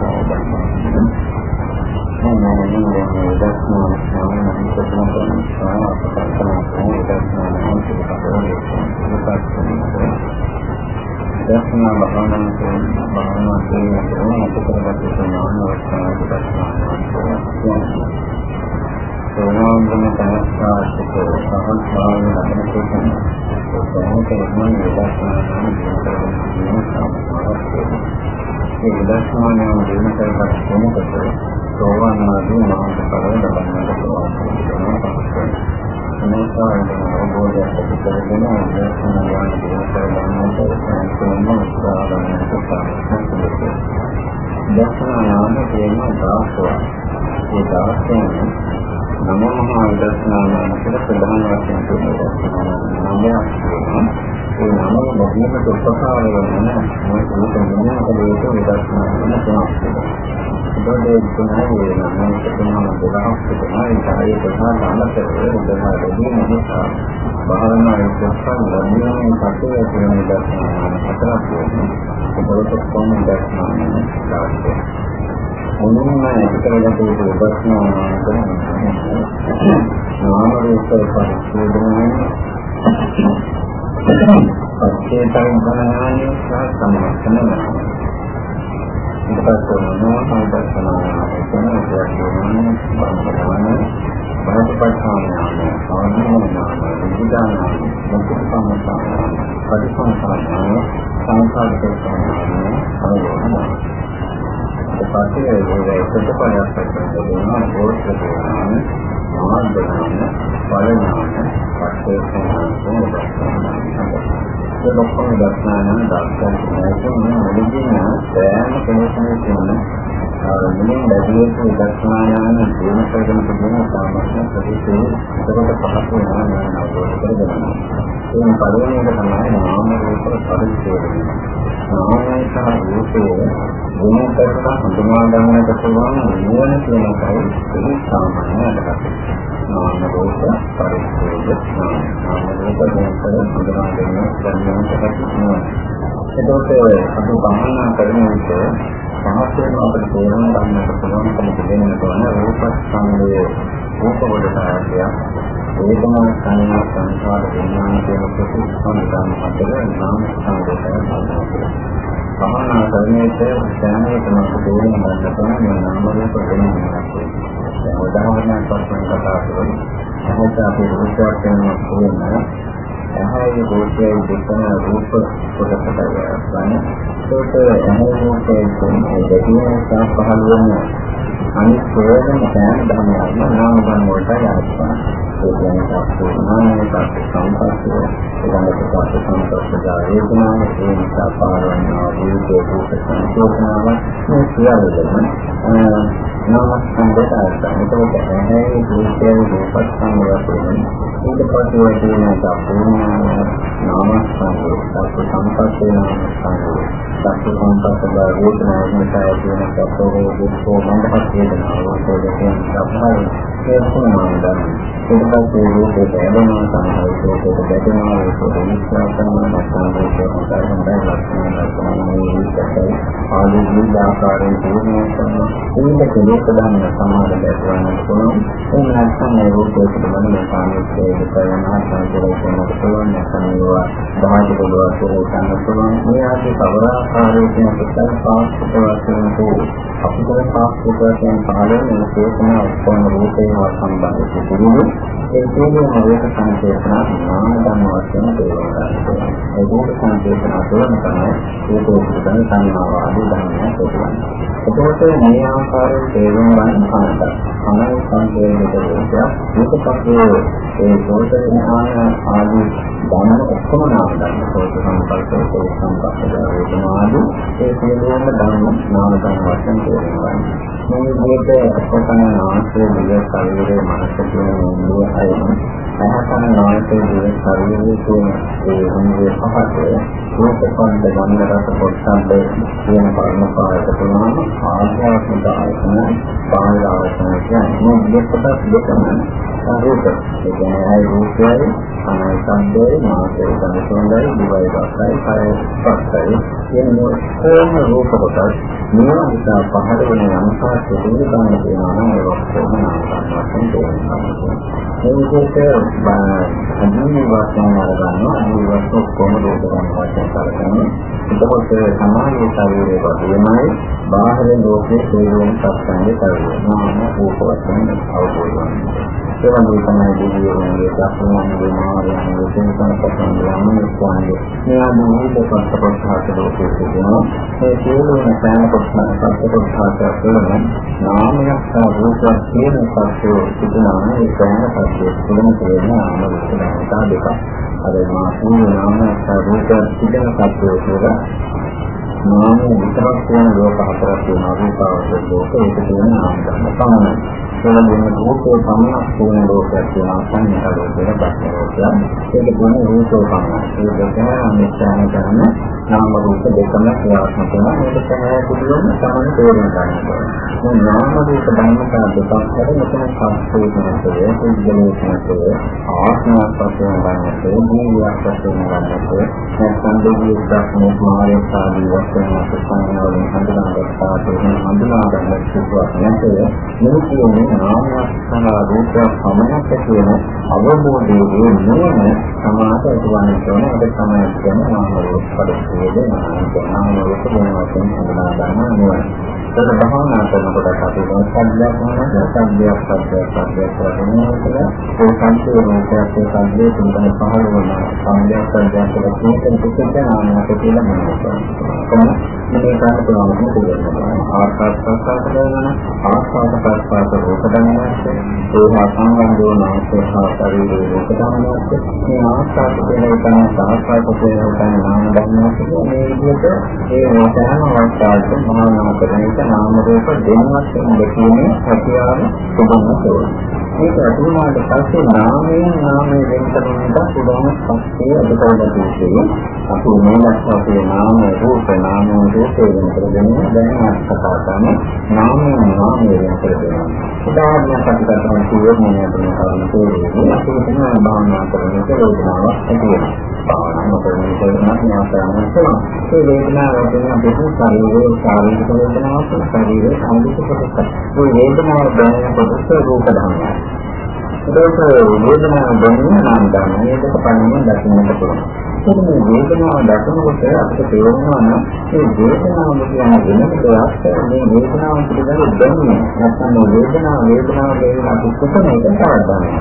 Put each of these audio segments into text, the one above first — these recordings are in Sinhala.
මේ කාර්යය. මම මේ දස්නා සාමාන්‍ය ප්‍රශ්න කරන සාකච්ඡා කරන දස්නා දර්ශනා භාවනා කියන භාවනා කියන එක කරගත්ත ඥාන අවස්ථාවක දර්ශනා සෝවාන් වෙන තනස්සාසික සහන් භාවය ලබන කොට කොහොමද එන්නේ විදර්ශනා කියන මේ විදර්ශනාව දින කරගත් කෙනෙකුට සෝවාන් ආදී මාර්ග ඵල ලබන්නට පුළුවන්. මේකාරණ අවබෝධයක් ඇති කරගෙන දර්ශන ඥාන දිනු කරගන්නට සම්පූර්ණ උත්සාහ ගන්නට දර්ශන ඥාන කියන දාසය. ඒ දාසයෙන් නම මහා විදර්ශනාඥාන කියලා ප්‍රධාන වශයෙන් කියන නමයක් තියෙනවා. ඒ නම ලැබීමට උපකාර වෙන මොකද මේ මොනවාද විදර්ශනාඥාන තියෙනවා. ඒකේ තුනයි නම් තුනම දෙකක් තිබුණා ඒ ප්‍රධාන අමතරේ උදා දෙන්නේ නිසා භාවනා යොදසන් ලැබෙන කටේ තියෙන දර්ශන හතරක් තියෙනවා ඒකත් කොහොමද දර්ශනය දාන්නේ මොනම එකකට යුතු ප්‍රශ්න නාම රූප පරිච්ඡේදනය පච්චේතං ගණනානි සහ සම්මතන ඊට පස්සේ මොනවා සංකල්පනා කරන ප්‍රශ්නවලින් බලන්න බාහිරපත්ාඥාන ආධිමඥාන විඥාන මුක්ඛසම්මතාන පරිසංසාරණ සංකාරිකඥාන අවබෝධන ඒ පස්සේ ඒ සුද්ධපණයක් කරනවා බෝධිඥාන ආනන්දඥාන බලඥාන පස්සේ සංකල්පනා ඒ ලොක්කම දර්ශනාන දර්ශනයෙන් මුලින්ම සෑම කෙනෙකුම කියන මුලින් ලැබියු දර්ශනායන ජීවන කරගෙන තිබෙන සාමාන්‍ය ප්‍රදේශයේ එතකොට පහක් වෙනවා නම් අවබෝධ කරගන්න. ඒ පළවෙනි එක තමයි නාම රූප පරිච්ඡේදය. නාමය සහ රූපය වෙන කරලා හඳුනා ගන්නට පුළුවන් නුවණ කියන එකයි ඒ සාමාන්‍ය අදහස. නාම රූප පරිච්ඡේද නාම රූප දෙකෙන් හඳුනා ගන්න එතකොට අපි භාවනා කරන විට සමස්තයෙන් අපිට තේරුම් ගන්නට පුළුවන්කම දෙන්න තෝරන රූප සංගය රූප වලට ආදිය වේදනා සංඥා සංස්කාර විඥාන කියන ප්‍රතිසංගම් අතර නාම සංගය භාවනා කරන විට සෑම කෙනෙකුට තේරුම් ගන්න පුළුවන් මේ නාම රූප දෙකක් උදාහරණයක් වශයෙන් කතා කරමු. එහෙනම් අපි රූපයක් වෙනවා ඇහැයි රූපයයි දෙකම රූප කොටසට ගන්න. ඒකට ඇහැයි රූපයයි කියන්නේ දෙකින නිසා පහළ වෙන අනිත් ප්‍රයෝජන දැන ධර්මයන් නාම ධර්ම වලට යනවා. ඒ කියන්නේ සම්පූර්ණම සම්පස්ය ඒකට පස්සේ සම්පස්ය වේදනාව ඒ නිසා පාරවන්නා වූ රූප සංකෝචනාව මේ සියල්ලම නාමස්කන්ධයට අර්ථයි. ඒකත් ඇහැයි රූපයයි රූපත් සංවර්ධනය. ඊට පස්සේ තියෙන සම්පූර්ණ නාමස්කන්ධය සත්‍ය සම්පස්සේ නාමස්කන්ධය. සත්‍ය සම්පස්සේ වේදනාව නිසා තියෙන සත්‍යෝ දුක්ඛෝ මන්දපත් වේදනාව ඒකෙන් සම්පූර්ණ ඒ කොහොමද? ඊට පස්සේ රූපේ දැනෙනවා සමහර රූපේ දැනෙනවා ඒක නිස්සාර කරන නැත්නම් ඒක හොඳයි හොඳයි ලක්ෂණ ලක්ෂණ මේ ආදී විවිධ ආකාරයෙන් තේරුම් ගන්න. ඒක ප්‍රධාන සමාද දැක්වන්නට පුළුවන්. ඒ නැත්නම් මේ රූපයේ පිළිබඳ මේ කාමයේ දෙකයන් ආකාරයෙන් කියන්නට පුළුවන්. නැත්නම් ඒවා දහජ පොළොව කියලා කියන්න පුළුවන්. මේ ආදී කවර ආකාරයකින් පිටර පාස්කත වශයෙන් හෝ අපිට පාස්කත වශයෙන් පහළ මේ තේසන ඔක්කොම රූපේ හා සම්බන්ධ සිදුවීම ඒ කියන්නේ මොලේක සංකේතන නාම ධර්ම වශයෙන් තේරුම් ගන්නවා. ඒ රූප සංකේතන තුළ තමයි රූපේ පිළිබඳ සංඥාව ආදී ධර්මයන් තේරුම් එතකොට මේ ආකාරයෙන් තේරුම් ගන්න කාණ්ඩ. අනල් සංකේතයක රූපයක් මේක පස්සේ ඒ සෝතන ආදී ධර්ම ඔක්කොම නාම ධර්ම සෝත සංකල්ප සෝත සංකල්ප වේදනාදී ඒ සියලුම ධර්ම නාම ධර්ම වශයෙන් තේරුම් ගන්න. මේ විදිහට අපතන ආශ්‍රය දිය ශරීරයේ මනස කියන මේ අයම අහතන නායකයේ දිය ශරීරයේ කියන ඒ හොඳේ පහතේ රූපකන්ද ගන්න රස පොට්ටබ්බ කියන කර්ම පායක තුනම ආධ්‍යාත්මික ආයතන බාහිර ආයතන කියන්නේ මේ කොටස් දෙකම රූප ඒ කියන්නේ රූපයයි අනාසන්දේ මාසේ සංසෝඳයි දිවයි රසයි කය පස්සයි කියන කොහොම රූප කොටස් මේ නිසා පහළ වෙන යම්සා සිදුවි ගන්න තියෙනවා නම් ඒක කොහොම නාමකම් තේරෙනවා. මේ විදිහට අදිනේ වාසන අරගන්නවා අදිනේ වස්තු කොහොමද උදවන්න වශයෙන් කරන්නේ. එතකොට සමාජයේ ශරීරයේ වගේමයි බාහිර ලෝකයේ තේරුම් සත්‍යන්නේ කරන්නේ. නාම රූප වශයෙන් අවබෝධ වෙනවා. ඒ වගේ තමයි දෙවියන්ගේ දක්ෂණන්ගේ මාර්ගයන්ගේ සංකල්පයන්ගේ අනුස්වාමයේ මේ ආදී පස්සපස්සහට ලෝකයේ තිබෙනවා ඒ සියලුම සෑම කොටසක් පස්සපස්සහට තුළම නාමයක් සහ රූපයක් කියන සත්‍යය තිබෙනවා ඒ සෑම සත්‍යයක් තුළම තියෙන ආනන්දතා දෙකක් අර මාසූ නාමයක් සහ රූපයක් තිබෙන සත්‍යය කියලා නාම විතරක් කියන ලෝක හතරක් තියෙනවා රූපාවචර ලෝක ඒක තියෙන නාම ධර්ම පමණයි වෙන වෙන රූපේ පමණක් තියෙන ලෝකයක් තියෙනවා සංඥා ලෝකයක් බාහිර ලෝකයක් ඒක කියන්නේ රූපෝ පමණයි ඒ දෙකම අනිත්‍යන කරන නාම රූප දෙකම ක්‍රියාත්මක වෙනවා. මේක තමයි පුළුවන් තමයි තේරුම් ගන්න ඕනේ. මේ නාම රූප ධර්මතා දෙකක් හරි මෙතන සංස්කෘතිකයේ පුද්ගලයේ ආත්මයක් වශයෙන් ගන්නකොට ජීවියක් වශයෙන් ගන්නකොට නැත්නම් දෙවියෙක් දක්නෝ මායයක් ආදී වශයෙන් සංඥාවලින් හඳුනාගත්තා කියන හඳුනා ගන්න සුදුසුවක් නැතේ. මේ කියන්නේ නාමයක් සහ රූපයක් පමණක් කියන අවබෝධයේ නුවණ සමාත ඇතිවන්නේ තෝරන අද තමයි කියන්නේ නාම රූප පරිච්ඡේදය. නාම රූප වෙන වශයෙන් හඳුනා ගන්න නුවණ. ඒක භවනා කරනකොට අපි සම්බන්ධයක් වෙනවා සම්බන්ධයක් සම්බන්ධයක් සම්බන්ධයක් වෙනවා ඒ සංකේත රූපයක් ඒ සංකේත තුනම පහළ වෙනවා සම්බන්ධයක් සම්බන්ධයක් කියලා කියන දෙකෙන් නාමයක් කියලා කියනවා. මේ ගන්න පුළුවන් මොකද ආස්වාද ප්‍රසආස කරන ආස්වාද ප්‍රසආස රූප ධර්මයක් ඒ හා සම්බන්ධ වන ආස්වාද ශරීරයේ රූප ධර්මයක් මේ ආස්වාද කියන එක ආස්වාද කියන එක නාම ධර්මයක් මේ විදිහට ඒ මොකෑම අවස්ථාවක මහානාම කරන එක නාම රූප දෙන්නක් දෙකීමේ හැකියාව තිබුණා කියලා මේක අතුරුනාට පස්සේ නාමයෙන් නාමයෙන් වෙන කරනකොට පුදුම පස්සේ අදකවලදී අපි මේවත් අපේ නාම රූප නාම රූප වෙන කරගෙන දැන් අත්කතා කරන නාමයෙන් නාමයෙන් වෙන කරගෙන උදාහරණයක් අපි ගන්න කියන්නේ අපේ කාරණේ අපි හිතන භාවනා කරන එක වේදනාවක් ඇති වෙනවා භාවනා කරන එක ඥානයන් කරනවා ඒ වේදනාව වලින් අපි ශරීරයේ ශාරීරික වේදනාවක් ශරීරයේ සම්පූර්ණ කොටස මේ වේදනාව දැනෙන කොටස රූප ධර්මයක් ඒක වේදනාව දැනෙන නාම ධර්ම මේක පණින්න දකින්නට පුළුවන්. ඒක මේ වේදනාව දකිනකොට අපිට තේරෙනවා නම් මේ වේදනාව කියන්නේ වෙන දෙයක් මේ වේදනාව පිළිබඳ දැනීම. නැත්නම් මේ වේදනාව වේදනාව කියන අපි කොහොමද ඒක තවදාන්නේ.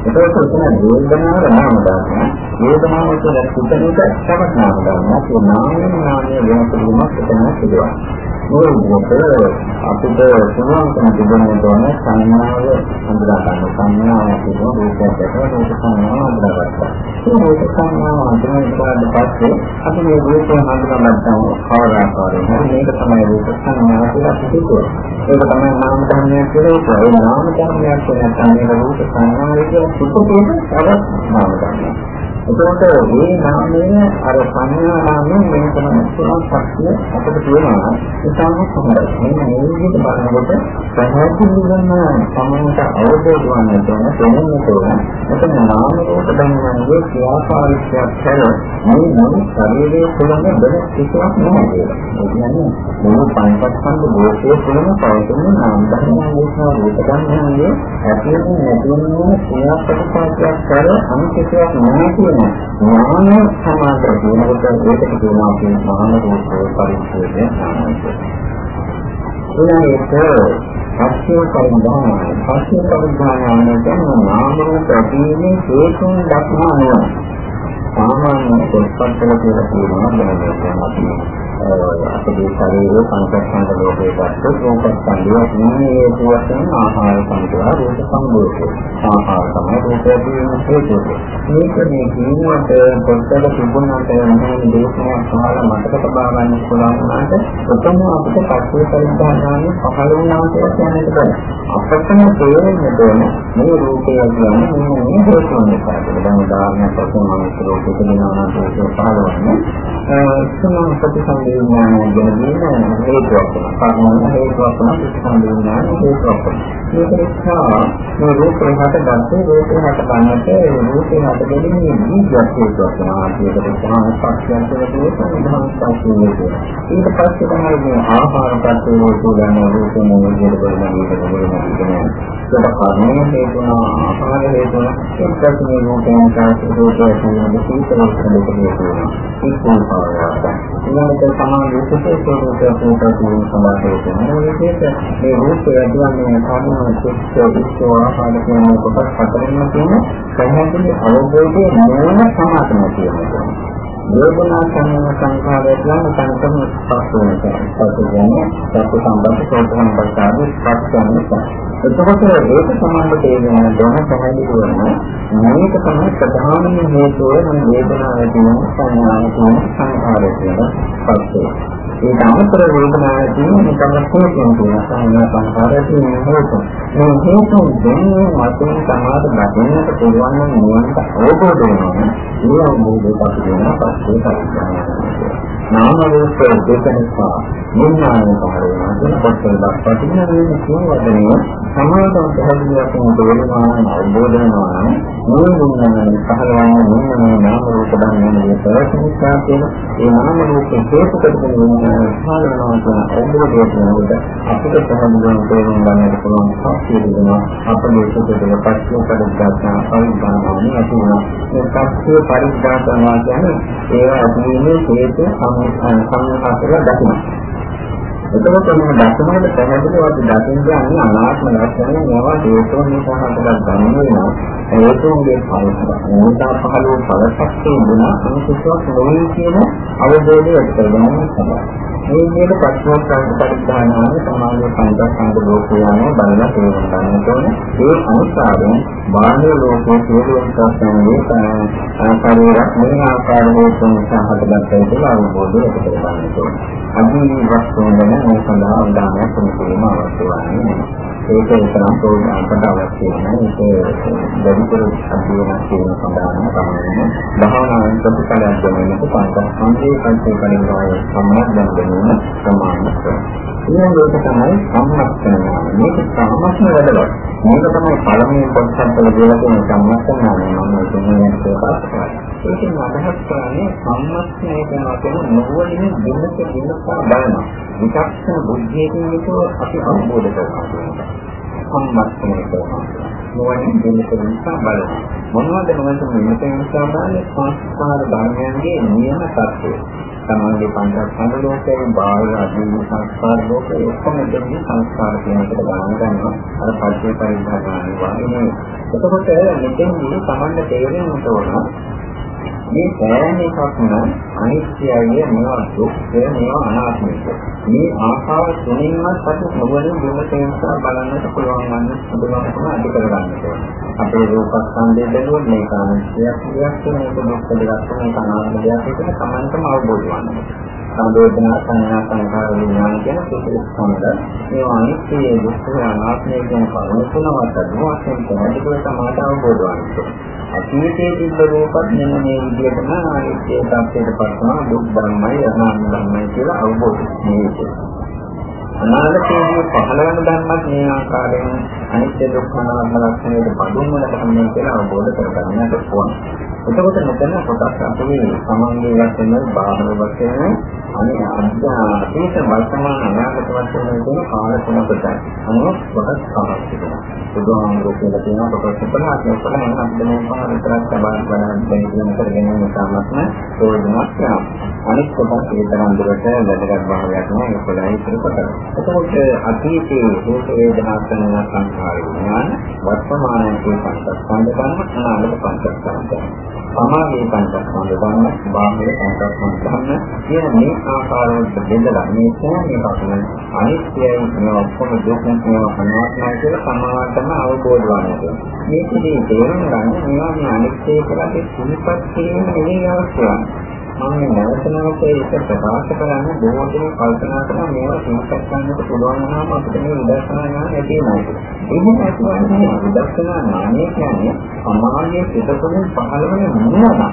ඒකත් උතන වේදනාව නාම ධර්ම. වේදනාව කියන කුතනික තවත් නාම ධර්මයක්. ඒ නාමයෙන් නාමයේ වෙනස් වීමක් එතන සිදුවනවා. මේ විදිහට අපිට පුළුවන්කම තිබෙන දෝන සංඥාව හඳුනා ගන්න. සංඥාව කියන රූපයක් දැකලා රූප සංඥාව හඳුනාගත්තා. මේ රූප සංඥාව හඳුනාගත්තාට පස්සේ අපි මේ රූපය හඳුනාගත්තාම කවදාකාරයෙන් හරි මේක තමයි රූප සංඥාව කියලා හිතුවා. ඒක තමයි නාම ධර්මයක් කියලා හිතුවා. ඒ නාම ධර්මයක් කියන සංඥා රූප සංඥාව කියන සුපුතේ තවත් නාම ධර්මයක්. එතකොට මේ නාමය අර සංඥා නාමයෙන් මේ තමයි පුළුවන් ශක්තිය අපිට තියෙනවා. ඒකම හොඳයි. මේ මේ විදිහට බලනකොට පැහැදිලිවම සමන්ත අවබෝධ වන්න තෝරන තේරෙන්න තෝරන එතන නාම රූප ධර්මයන්ගේ ක්‍රියාකාරීත්වයක් කර මේ මොන ශරීරයේ තුළම බල කිසිවක් නැහැ. ඒ කියන්නේ මොන පංචස්කන්ධ භෝතයේ තුළම පවතින නාම ධර්මයන්ගේ සහ රූප ධර්මයන්ගේ ඇතිවෙන නැතිවෙන ක්‍රියාකාරීත්වයක් කර අනිත්‍යයක් නැහැ ඥාන සමාධිය කියනකොට ඒකට කියනවා අපි මහාන රූප පරිච්ඡේදය ඥානයි. ඊළඟට පස්සේ පරිඥානයි. පස්සේ පරිඥානය කියන්නේ නාම රූප ඇතිවීමේ හේතුන් දක්වනවා. සාමාන්‍ය පොත්පත්වල කියලා කියනවා දැන් අපි අපේ ශරීරයේ පංචස්කන්ධ ලෝකයේ ගත්තොත් රූපස්කන්ධය නිමේ වශයෙන් ආහාර සංකේත රූප සංකේත ආහාර තමයි රූපයේ හේතුව මේක මේ ජීවිත පොත්වල තිබුණාට මේ දේශනා සමාල මතක තබා ගන්න පුළුවන් වුණාට උතම අපිට පස්සේ පරිඥානය පහළ වුණා කියලා කියන්නට බෑ අපතම තේරෙන්න ඕන මේ රූපය කියන්නේ මේ හේතුව නිසා දැන් උදාහරණයක් වශයෙන් මම රූපෙක දෙනවා නම් ඒක පහළ වන්නේ එක්කම ප්‍රතිසංවේදනය ගැන දින හේතුවක් වෙනවා. කර්ම හේතුවක් වෙනවා ප්‍රතිසංවේදනය හේතුවක් වෙනවා. මේක නිසා මේ රූපේ හටගත්තේ රූපේ හටගන්නට රූපේ හටගැනීමේ බීජයක් හේතුවක් වෙනවා. ඒකට තමයි පක්ෂයන් කියන්නේ සම්බන්ධතාවය. ඊට පස්සේ තමයි මේ ආහාර ප්‍රත්‍යය කියන රූපේ මොනවද බලන විදිහට බලනවා. ඒක කර්මයේ හේතුන ආහාර හේතුන එක්කම මේ රූපයන් කාර්ය රූපය කියන සීතල ප්‍රදේශයේ ඉක්මන පාරකට. ඊළඟට සමාන විශේෂ ස්වරූපයක් උපදින සමාජයක මේ විදිහට මේ රූපය කියන්නේ කාරණා චිත්ත විස්ව ආහාර කියන කොටස් හතරෙන්ම තියෙන පැහැදිලි අවබෝධයේ මූල සමාතන තියෙනවා. වේදනා සංඥා සංඛාරය කියන සංකම ස්පර්ශ වෙනවා. ස්පර්ශ කියන්නේ සත්‍ය සම්බන්ධ සෝත සම්බන්ධ ආදී ස්පර්ශ කරනවා. එතකොට ඒක සම්බන්ධ තේරෙන දොන පැහැදිලි වෙනවා. මේක තමයි ප්‍රධානම හේතුව මේ වේදනාව තියෙන සංඥාව තියෙන සංඛාරය කියන ස්පර්ශය. ඒ අමතර වේදනාව තියෙන නිකම්ම හේතුන් තියෙන සංඥා සංඛාරය තියෙන හේතු. මේ හේතු දෙන්නේ මතින් සමාද දකින්නට පුළුවන් නම් නිවනට අවබෝධ වෙනවා. ඒ අවබෝධය අපි වෙනවා පස්සේ පරිස්සම් නාම රූප දෙක නිසා විඥානය පහළ වෙනවා කියන කොටස දක්වා තියෙන මේ කියවදනේ සමාතව පැහැදිලිවක් වෙනවා අවබෝධ වෙනවා නම් මේ විඥානය පහළ වන්නේ මේ නාම රූප ධර්මයේ ප්‍රතිනිසා කියන ඒ නාම රූප හේතු කරගෙන විඥානය පහළ වෙනවා කියන අවබෝධය වෙනකොට අපිට පැහැදිලිව තේරුම් ගන්නට පුළුවන් ශක්තිය දෙනවා අපේ සුදුසුකම් පස්සේ පරිග්‍රහණ පරිග්‍රහණය ඇති වෙනවා මේ පස්සේ පරිග්‍රහණය කියන්නේ ඒවා ඇතිවීමේ හේතු සංහාසල දකින්න. එතකොට මේ දර්ශනවල පැහැදිලිව අපි දකින්නේ අනාත්ම ලක්ෂණ මේවා හේතුන් නිසා හටගත් ගන්න වෙනවා. හේතුන්ගේ ඵලයක්. මොනවා පහළ වූ ඵලසක්තිය දුන අනිත්‍යයක් නොවේ කියන අවබෝධය ඇති කරගන්න තමයි. මේ විදිහට ප්‍රශ්නෝත්තර පරිඥානාව සමාජීය පංචස්කන්ධ ලෝකයන්ව බලලා තේරුම් ගන්න ඕනේ. ඒ අනුසාරයෙන් බාහිර ලෝකයේ සියලු ස්කන්ධයන්ගේ ශරීරයක් මේ ආකාරයෙන් සහගතව කියලා අවබෝධය ඇති කරගන්න ඕනේ. අදී වස්තුන් ගැන මේ සඳහා උදාහරණයක් තුනකින් අවශ්‍ය වන්නේ. ඒක විතරක් ප්‍රෝග්‍රෑම් අවශ්‍ය නැහැ. ඒක වැඩිපුර අධ්‍යයනයක් කියන සඳහා තමයි. භාවනාවෙන් ප්‍රතිඵලයක් ගැනීමට පංචස්කන්ධයේ පංචේකලින් වාය සම්මාන ගැනීම ප්‍රමාණිත. ඊළඟට තමයි සම්මස්තන මේක සම්මස්තන වැඩලක්. මේක තමයි පළවෙනි කොටසට දෙලා තියෙන සම්මස්තන මම කියන්නේ ඒක ඒකෙන් අදහස් කරන්නේ සම්මස්තනය කරනවා කියන නොවලින් දෙන්නක දිනපා බලනවා. විචක්ෂණ බුද්ධියකින් යුතුව අපි අවබෝධ කරගන්නවා. සම්මස්තනය කරනවා. නොවලින් දෙන්නක දිනපා බලනවා. මොනවද මොනවද මෙතන නිසා බලන්නේ සංස්කාර ධර්මයන්ගේ නියම තත්ත්වය. සමාධි පංචස්කන්ධ ලෝකයේ බාහිර අදීන සංස්කාර ලෝකයේ ඔක්කොම දෙන්නේ සංස්කාර කියන එකට ගණන් ගන්නවා. අර පරිච්ඡේද පරිඥාන වගේ. එතකොට මෙතෙන්දී සමන්න තේරෙන්න ඕන මේ සෑම එකක්ම අනිත්‍යය මේවා දුක්ඛය මේවා අනාත්මය. මේ ආකාර තුනින්වත් අපි මොවලින් දුමතේන්සා බලන්නට පුළුවන් වන්නේ සුදුමකම අධි කරගන්න ඕනේ. අපේ රූපස්කන්ධය බැලුවොත් මේක අනිත්‍යයක් දෙයක් මේක දුක්ඛ දෙයක් මේක අනාත්ම දෙයක් කියලා සමන්තම අවබෝධ වන්නේ. සම්දෝෂනා සංඥා සංකාර විඥාන කියන සුසුස් ස්කන්ධ මේවා අනිත්‍ය දුක්ඛ අනාත්මය කියන කරුණු තුනවත් අනුවසෙන් තමයි සමාත අවබෝධ වන්නේ. අතීතයේ තිබ්බ රූපත් මෙන්න මේ විදිහටම අනිත්‍ය tattයට පස්සම දුක් ධර්මයි අනාත්ම ධර්මයි කියලා අවබෝධ වෙනවා. අනාගතයේදී පහළ වෙන ධර්මත් මේ ආකාරයෙන් අනිත්‍ය දුක්ඛ අනාත්ම ලක්ෂණයට බඳුන් වල තමයි කියලා අවබෝධ කරගන්නට ඕන. එතකොට මෙතන කොටස් අපේ සමාන්ගේ වශයෙන් බාහිර වශයෙන් අනේ අධ්‍යාත්මික වර්තමාන අනාගත වශයෙන් කියන කාල තුනකට අනුව කොටස් පහක් තිබෙනවා. බුදුහාමුදුරුවෝ කියලා තියෙනවා කොටස් 15ක් 15 අපිට මේ පහ විතරක් සබාන් වඩා දැන් කියන කරගෙන යන සාමත්ම ප්‍රයෝජනවත් වෙනවා. අනිත් කොටස් ඒ තරම් දුරට වැදගත් භාවයක් නෑ ඒක පොළයි ඉතිරි කොටස්. එතකොට අතීතයේ රූප වේදනා සංඥා සංඛාර විඥාන වර්තමානයේ පංචස්කන්ධ ධර්ම අනාගත පංචස්කන්ධ ධර්ම. සමාධි පංචස්කන්ධ ධර්ම බාහිර පංචස්කන්ධ ධර්ම කියන මේ ආකාරවලට බෙදලා මේ සෑම එකක්ම අනිත්‍යයි මේ ඔක්කොම දුක් මේවා අනාත්මයි කියලා සමානටම අවබෝධ වන්නේ. මේකදී තේරුම් ගන්න මේවා මේ අනිත්‍ය කියලා අපි සිහිපත් කිරීම නෙවෙයි අවශ්‍ය වන්නේ. මම නැවත නැවත ඒක ප්‍රකාශ කරන්න බොහෝ දෙනෙක් කල්පනා කරන මේවා සිහිපත් ගන්නට පුළුවන් නම් අපිට මේ විදර්ශනා ඥාන ඇති වෙනවා. එහෙම ඇතිවන්නේ විදර්ශනා ඥානය කියන්නේ සමාධියේ පිටකොලින් පහළ වෙන මොනවා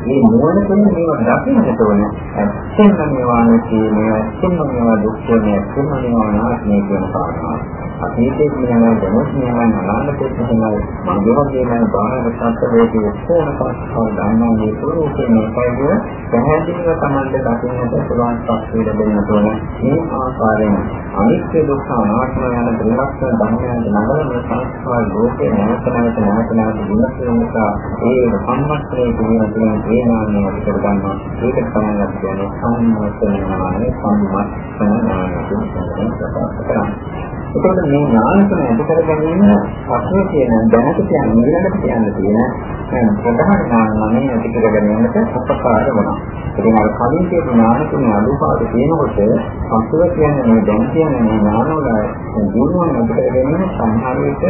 මේ නුවණ කියන්නේ මේවා දකින්නට ඕන. ඇත්තම මේවා නෙකේ මේ ඇත්තම මේවා දුක්ඛ මේ ඇත්තම මේවා නාස්නේ කියන කාරණා. අතීතයේ කියනවා දැනුත් කියනවා අනාගතයේ කියනවා මගේ වගේම බාහිර සත්‍යයේ ඔක්කොම පස්සව ගන්නවා මේ ස්වરૂපේ මේකයි පැහැදිලිව තමයි දකින්නට පුළුවන් ශක්තිය ලැබෙන්න ඕන. මේ ආකාරයෙන් අනිත්‍ය දුක්ඛ අනාත්ම යන ත්‍රිලක්ෂණ ධර්මයන් නගරන සංස්කාර ලෝකේ නැවත නැවත නැවත නැවත විමසන නිසා ඒ සම්මස්ත්‍රයේ කියන තියෙන තේමාන්නේ අපිට ගන්නවා. ඒක තමයි අපි කියන්නේ සම්මස්ත්‍රය නාමයේ සම්මස්ත්‍රය නාමයේ කියන ප්‍රකාශ කරන්නේ. එතකොට මේ ඥානකම ඇති කර ගැනීම පස්සේ කියන දැනට කියන්නේ ඊළඟට කියන්න තියෙන ප්‍රධාන ඥානමය ඇති කර ගැනීමට උපකාර වෙනවා. ඉතින් අර කලින් කියපු ඥානකම අනුපාත තියෙනකොට පස්සේ කියන්නේ මේ දැන් කියන්නේ මේ ඥානවල ජීවන ඇති කර ගැනීම සම්හාර විට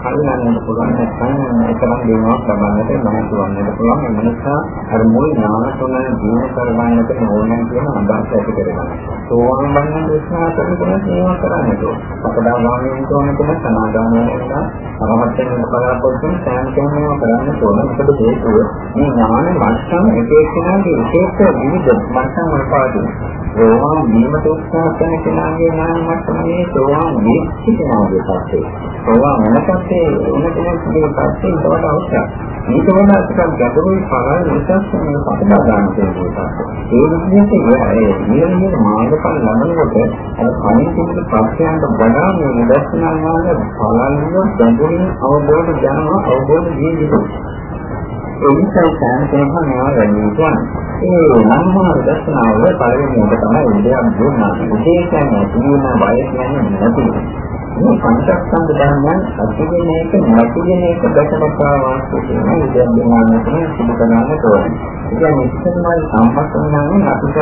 හරියන්නට පුළුවන් නැත්නම් එකම දිනුවක් ලබන්නට මනස වන්නට පුළුවන් ඒ නිසා අර මුල් ඥාන තුන දිනු කරගන්නට ඕනෑ කියන අදහස ඇති කරගන්න. සෝවාන් වන්න දේශනා කරනකොට මේවා කරන්නට ඕන. සකදාගාමී වෙන කෙනෙක් සනාගාමී වෙනවා අරහත් වෙන බලාපොරොත්තු සෑම කෙනෙක්ම කරන්න ඕන මොකද හේතුව මේ ඥාන මට්ටම එක එක්කෙනාගේ විශේෂ විවිධ මට්ටම් වල පාදින ඒවා නියමත උත්සාහ කරන කෙනාගේ ඥාන මට්ටමේ සෝවාන් වෙච්ච කෙනාගේ පැත්තේ සෝවාන් වෙනකත්තේ වෙන කෙනෙක්ගේ පැත්තේ ඊට වඩා අවශ්‍යයි මේක වඩා ටිකක් ගැඹුරුයි පරාය විශේෂ මේ සකදාගාමී කෙනෙකුට ඒ විදිහට ඒ නියමිත මාර්ගඵල ලබනකොට අර කලින් තිබුණු ප්‍රශ්නයන්ට වඩා මේ නිදර්ශනා ඥාන බලන්න ගැඹුරින් අවබෝධ කරනවා අවබෝධ ජීවිතය. ඒ නිසා සෑම කෙනෙක්ම මේවා වැඩි යුතුයි. ඒ මනෝමය දර්ශනාවල පළවෙනි එක තමයි ඉන්දියානු දුන්නා. විශේෂයෙන්ම තුන බය කියන්නේ නැති. මේ පංචස්කන්ධ ධර්මයන් අතිගෙන එක නැතිගෙන එක දැකපතා වාස්තු කියන ඉන්දියානු දුන්නානේ සිදු කරන්න ඕනේ. ඉතින් ඉස්සෙල්ලා සම්පූර්ණයෙන් අපිට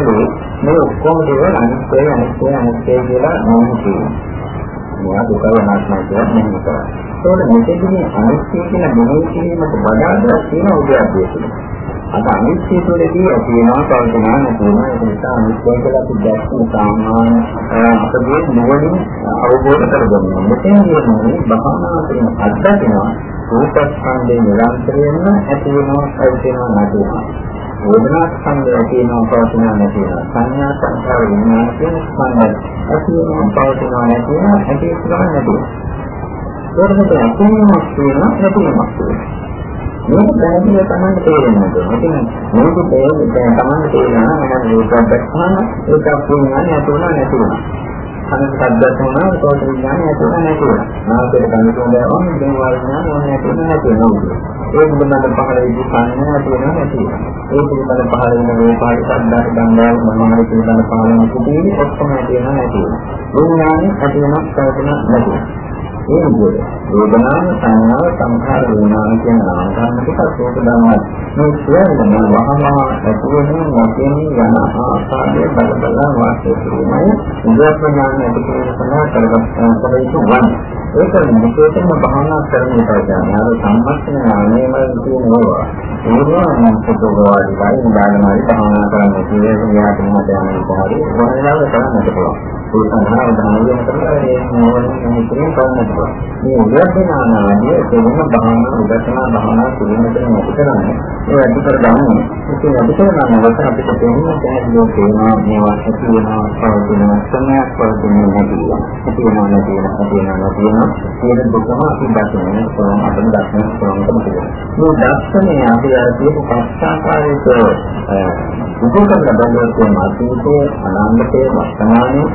මේ ඔක්කොම දේවල් අනිත්‍ය අනිත්‍ය අනිත්‍ය කියලා නම් කියනවා. මේවා දුක වෙනස්මයි කියලා මෙහෙම කරා. ඒකෝට මෙතෙන්දී අනිත්‍ය කියන මොනේ කිරීමට වඩා දෙයක් තියෙන උද්‍යප්පය තියෙනවා. අද අනිත්‍ය තුළදී තියෙනවා කල්පනා නැතුණා ඒ නිසා අනිත්‍ය කියලා අපි දැක්කම සාමාන්‍ය අපගේ නුවණින් අවබෝධ කරගන්නවා. මෙතෙන් කියන්නේ බහනා කියන අත්දැකීම රූපස්කන්ධේ නිරන්තරයෙන්ම ඇති වෙනවා, ඇති වෙනවා, නැති වෙනවා. වේදනා ස්කන්ධය තියෙනවා පවතිනවා නැති වෙනවා සංඥා සංකාර විඥාන කියන ස්කන්ධය ඇති වෙනවා පවතිනවා නැති වෙනවා ඇති වෙනවා නැති වෙනවා ඒකට ඇතිවීමක් තියෙනවා නැතිවීමක් තියෙනවා මේක පැහැදිලිව තමයි තේරෙන්නේ. ඉතින් මේක තේරෙන්නේ තමයි තේරෙනවා නම් මේක දැක්කම ඒක පුණ්‍යය නැතුණා නැතුණා. කනට සද්දත් වුණා ඒකට විඥානය ඇතුළේ නැතුණා. නාසයට කනට දැවම මේ වර්ණය ඕනේ නැතුණා නැතුණා. ඒ පිළිබඳ පහළ වෙච්ච සංඥා ඇතුළේ නැතුණා. ඒ පිළිබඳ පහළ වෙන මේ පාඩි සද්දාට ගන්නවා මොනවාරි පිළිබඳ පහළ වෙන කුටි ඔක්කොම ඇතුළේ නැතුණා. විඥානය ඇතුළේ නැතුණා. ඒ විදිහට වේදනාව සංඥාව සංඛාර විඥාන කියන නාම ධර්ම ටික සෝත ධර්මයි. මේ සියල්ලම වහමා ඇතුළේ නැතින යන ආකාරය බල බල වාසය කිරීමයි ඉන්ද්‍රඥාන ඇති කිරීම සඳහා කරගත් කරයුතු වන්නේ. ඒක විශේෂයෙන්ම භාවනා කරන විදිහට අර සම්මස්තන ඥානයම කියනවා. ඒවා නම් පොතෝවාදී ඉඳානමයි භාවනා කරන්න කියන්නේ යාට මොකද යන්නේ කොහොමද? මොනවාද කරන්නට පුළුවන්. ඒ සඳහා ධර්මයෙන් කරලා ඒ මොනවද කියන්නේ මේ උද්‍යපනානාදී තේරුම භාවනා උදසනා භාවනා කිරීමට මොකද කරන්නේ ඒ වැඩි කර ගන්න. ඒක වැඩි කර ගන්නකොට අපිට තේරෙන තැනදී තේනවා මේවා ඇති වෙනවා පවතිනවා සමයක් පවතිනවා නැතිවෙනවා. ඇති වෙනවා නැතිවෙනවා ඇති වෙනවා නැතිවෙනවා. ඒක දුකම අපි දකින්නේ කොහොම අපිට දකින්න පුළුවන්කම තිබෙනවා. මේ දර්ශනය අපි අර කියපු පස්සාකාරයක උපකරණ බඳුන් මාතෘකේ අනාගතයේ වර්තමානයේ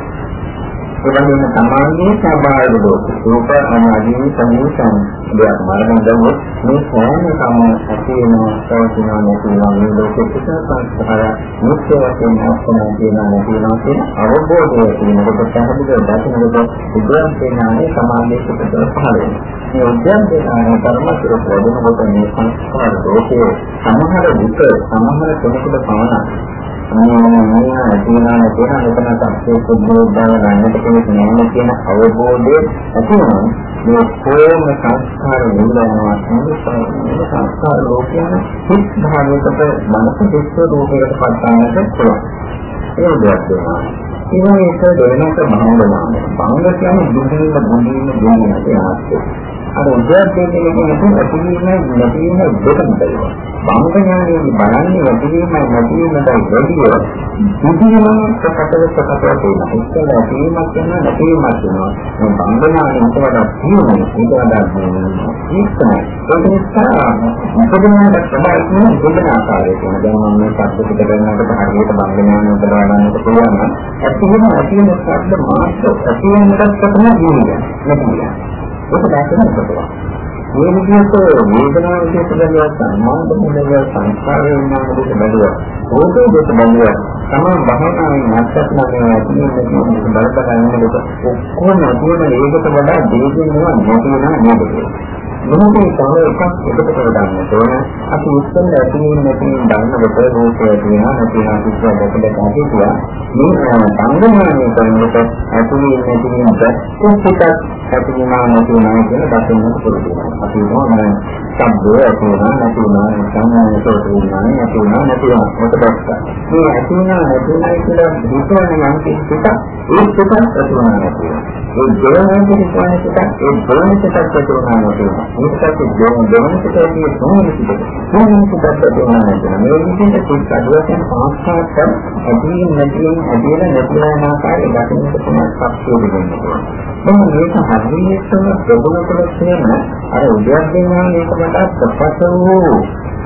ඒ වගේම සමාජයේ ස්වභාවික දෝෂ රූප අනාදී සම්මුසන් දෙයක් මරණ දවස් මේ සෑම කම ඇති වෙනවා පවතිනවා නැතිවෙනවා මේ ලෝකෙ පිට සංස්කාර මුක්්‍ය වශයෙන් අපතන කියනවා නැතිවෙනවා කියන අවබෝධය තියෙනකොට පැහැදිලිව දැකනකොට උද්‍යම් සේනාවේ සමාජයේ පිට පහළ වෙනවා. මේ උද්‍යම් සේනාවේ කර්මස්තර ප්‍රබෝධනකොට මේ සංස්කාර ලෝකයේ සමහර විට සමහර කෙනෙකුට පමණක් මේ ඇතිවෙනා කියන මෙතන සත්‍ය සුද්ධෝ බව ගන්නට කෙනෙක් නැහැ කියන අවබෝධය ඇති වෙනවා. මේ කොහොම සංස්කාර නිරනවා සංස්කාර සංස්කාර ලෝකයන් හිත් භාවයකට මනස දෙස්ස රූපයකට පත්වන්නට පුළුවන්. ඒ දෙයක් වෙනවා. ඒ වගේ එක දෙවෙනක භංග නාමය. භංග කියන්නේ දුකින් දුකින් දුකින් කියන අර උද්‍යප්පයේ කියන ඇතිවීම නැතිවීම දෙකම තියෙනවා. බංගඥානයේ බලන්නේ ඇතිවීම නැතිවීමයි වැඩිය. බුදුම ප්‍රකටව ප්‍රකටව තියෙනවා. ඉස්සර ඇතිවීමක් වෙනවා නැතිවීමක් වෙනවා. මේ බංගඥානයේ ඊට වඩා තියෙනවා. ඊට වඩා ඉස්සරහ. ඒක නිසා බුදුමහාට ප්‍රබලම බුදුන ආකාරය කියන දැන් මම මේ සත්‍ය පිට කරනකොට හරියට බංගඥානය උදවා ගන්නට පුළුවන් නම් ඇතිවීම ඇතිවීම ශබ්ද මාත්‍ර ඇතිවීමකට තමයි කියන්නේ. නැතිවීම. ඒක දැක්කම පුළුවන්. මේ විදිහට වේදනාව පිළිබඳව සම්මාන පිළිබඳව සංස්කාර විඥාන පිළිබඳව ඕකේ දෙක බඳුව තමයි භවනාවේ නැත්නම් ඇතිවෙන බලපෑමකට ඔක්කොම තියෙන ඒකට වඩා දෙකිනවා නැතිවෙනා නේද මොනකේ තව එකක් එකතු කර ගන්නට ඕන අපි ඉස්සෙල්ල ඇතිවෙන නැතිවෙන ධර්ම කොට රූපය තියෙනවා නැතිවෙන කිසිවක් දැකලා කාටියා මේ සංගමනය කරනකොට ඇතිවෙන නැතිවෙන දැක්කත් ඇතිවෙනා නැතිවෙනා කියන දකින්නට පුළුවන්. අපි මොනවායි සම්බෝ ඇතිවෙනා නැතිවෙනා සංඥාවට වෙනවා නැතිවෙනා නැතිවෙනා මොකද? මේ ඇතිවෙනා නැතිවෙනා කියලා හිතන යම් කිසික ඒ සිතක් ඇතිවෙනා නැතිවෙනා ඒ දෙවන කිසික ඒ දෙවන සිතක් ඇතිවෙනා නැතිවෙනා ඊට පස්සේ දෙවන දෙවන සිතේ සෝමන සිත සෝමන සිතක් ඇතිවෙනා නැතිවෙනා මේ විදිහට සිත් අඩුවකින් පාස්කාට ඇතිවෙන නැතිවෙන ඇතිවෙන නැතිවෙන ආකාරය දකින්නට තමයි සත්‍යය දෙන්නේ. මොන මේක හරියටම ප්‍රබුණ කළොත් එහෙම අර උද්‍යප්පඥාන මේක වඩා ප්‍රපත වූ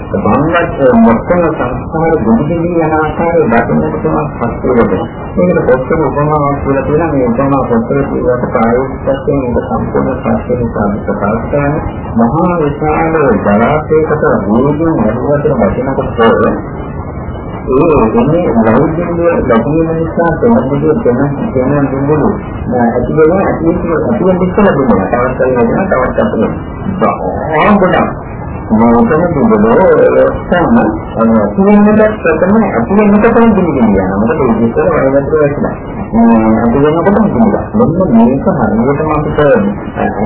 බංගත් මොකද සංස්කාර දුකිදී යන ආකාරය දකින්නට තමයි සත්‍ය වෙන්නේ. මේකට පොත්වල උපමාවක් කියලා තියෙනවා මේ උපමා පොත්වල කියවට ප්‍රායෝගික වශයෙන් ඒක සම්පූර්ණ සත්‍ය නිසා ප්‍රකාශ කරන්නේ මහා විශාල ජලාශයකට වේගයෙන් වතුර බසිනකොට ඒ එන්නේ ලෞකිකව ලැබීම නිසා තමයි දෙන දෙන දුන්නු ඇති වෙන ඇති වෙන ඇති වෙන ඉස්සර දුන්නා තවත් කරනවා තවත් අපිට ආ මොකද දුබලෝ සම අනුතුමකට ප්‍රථම අතුලකට තමයි දින්නේ යනවා මොකද ඒ ඉස්සර වරකට වෙලා අතුලකට දිනවා මොන්න මේක හරියටම අපිට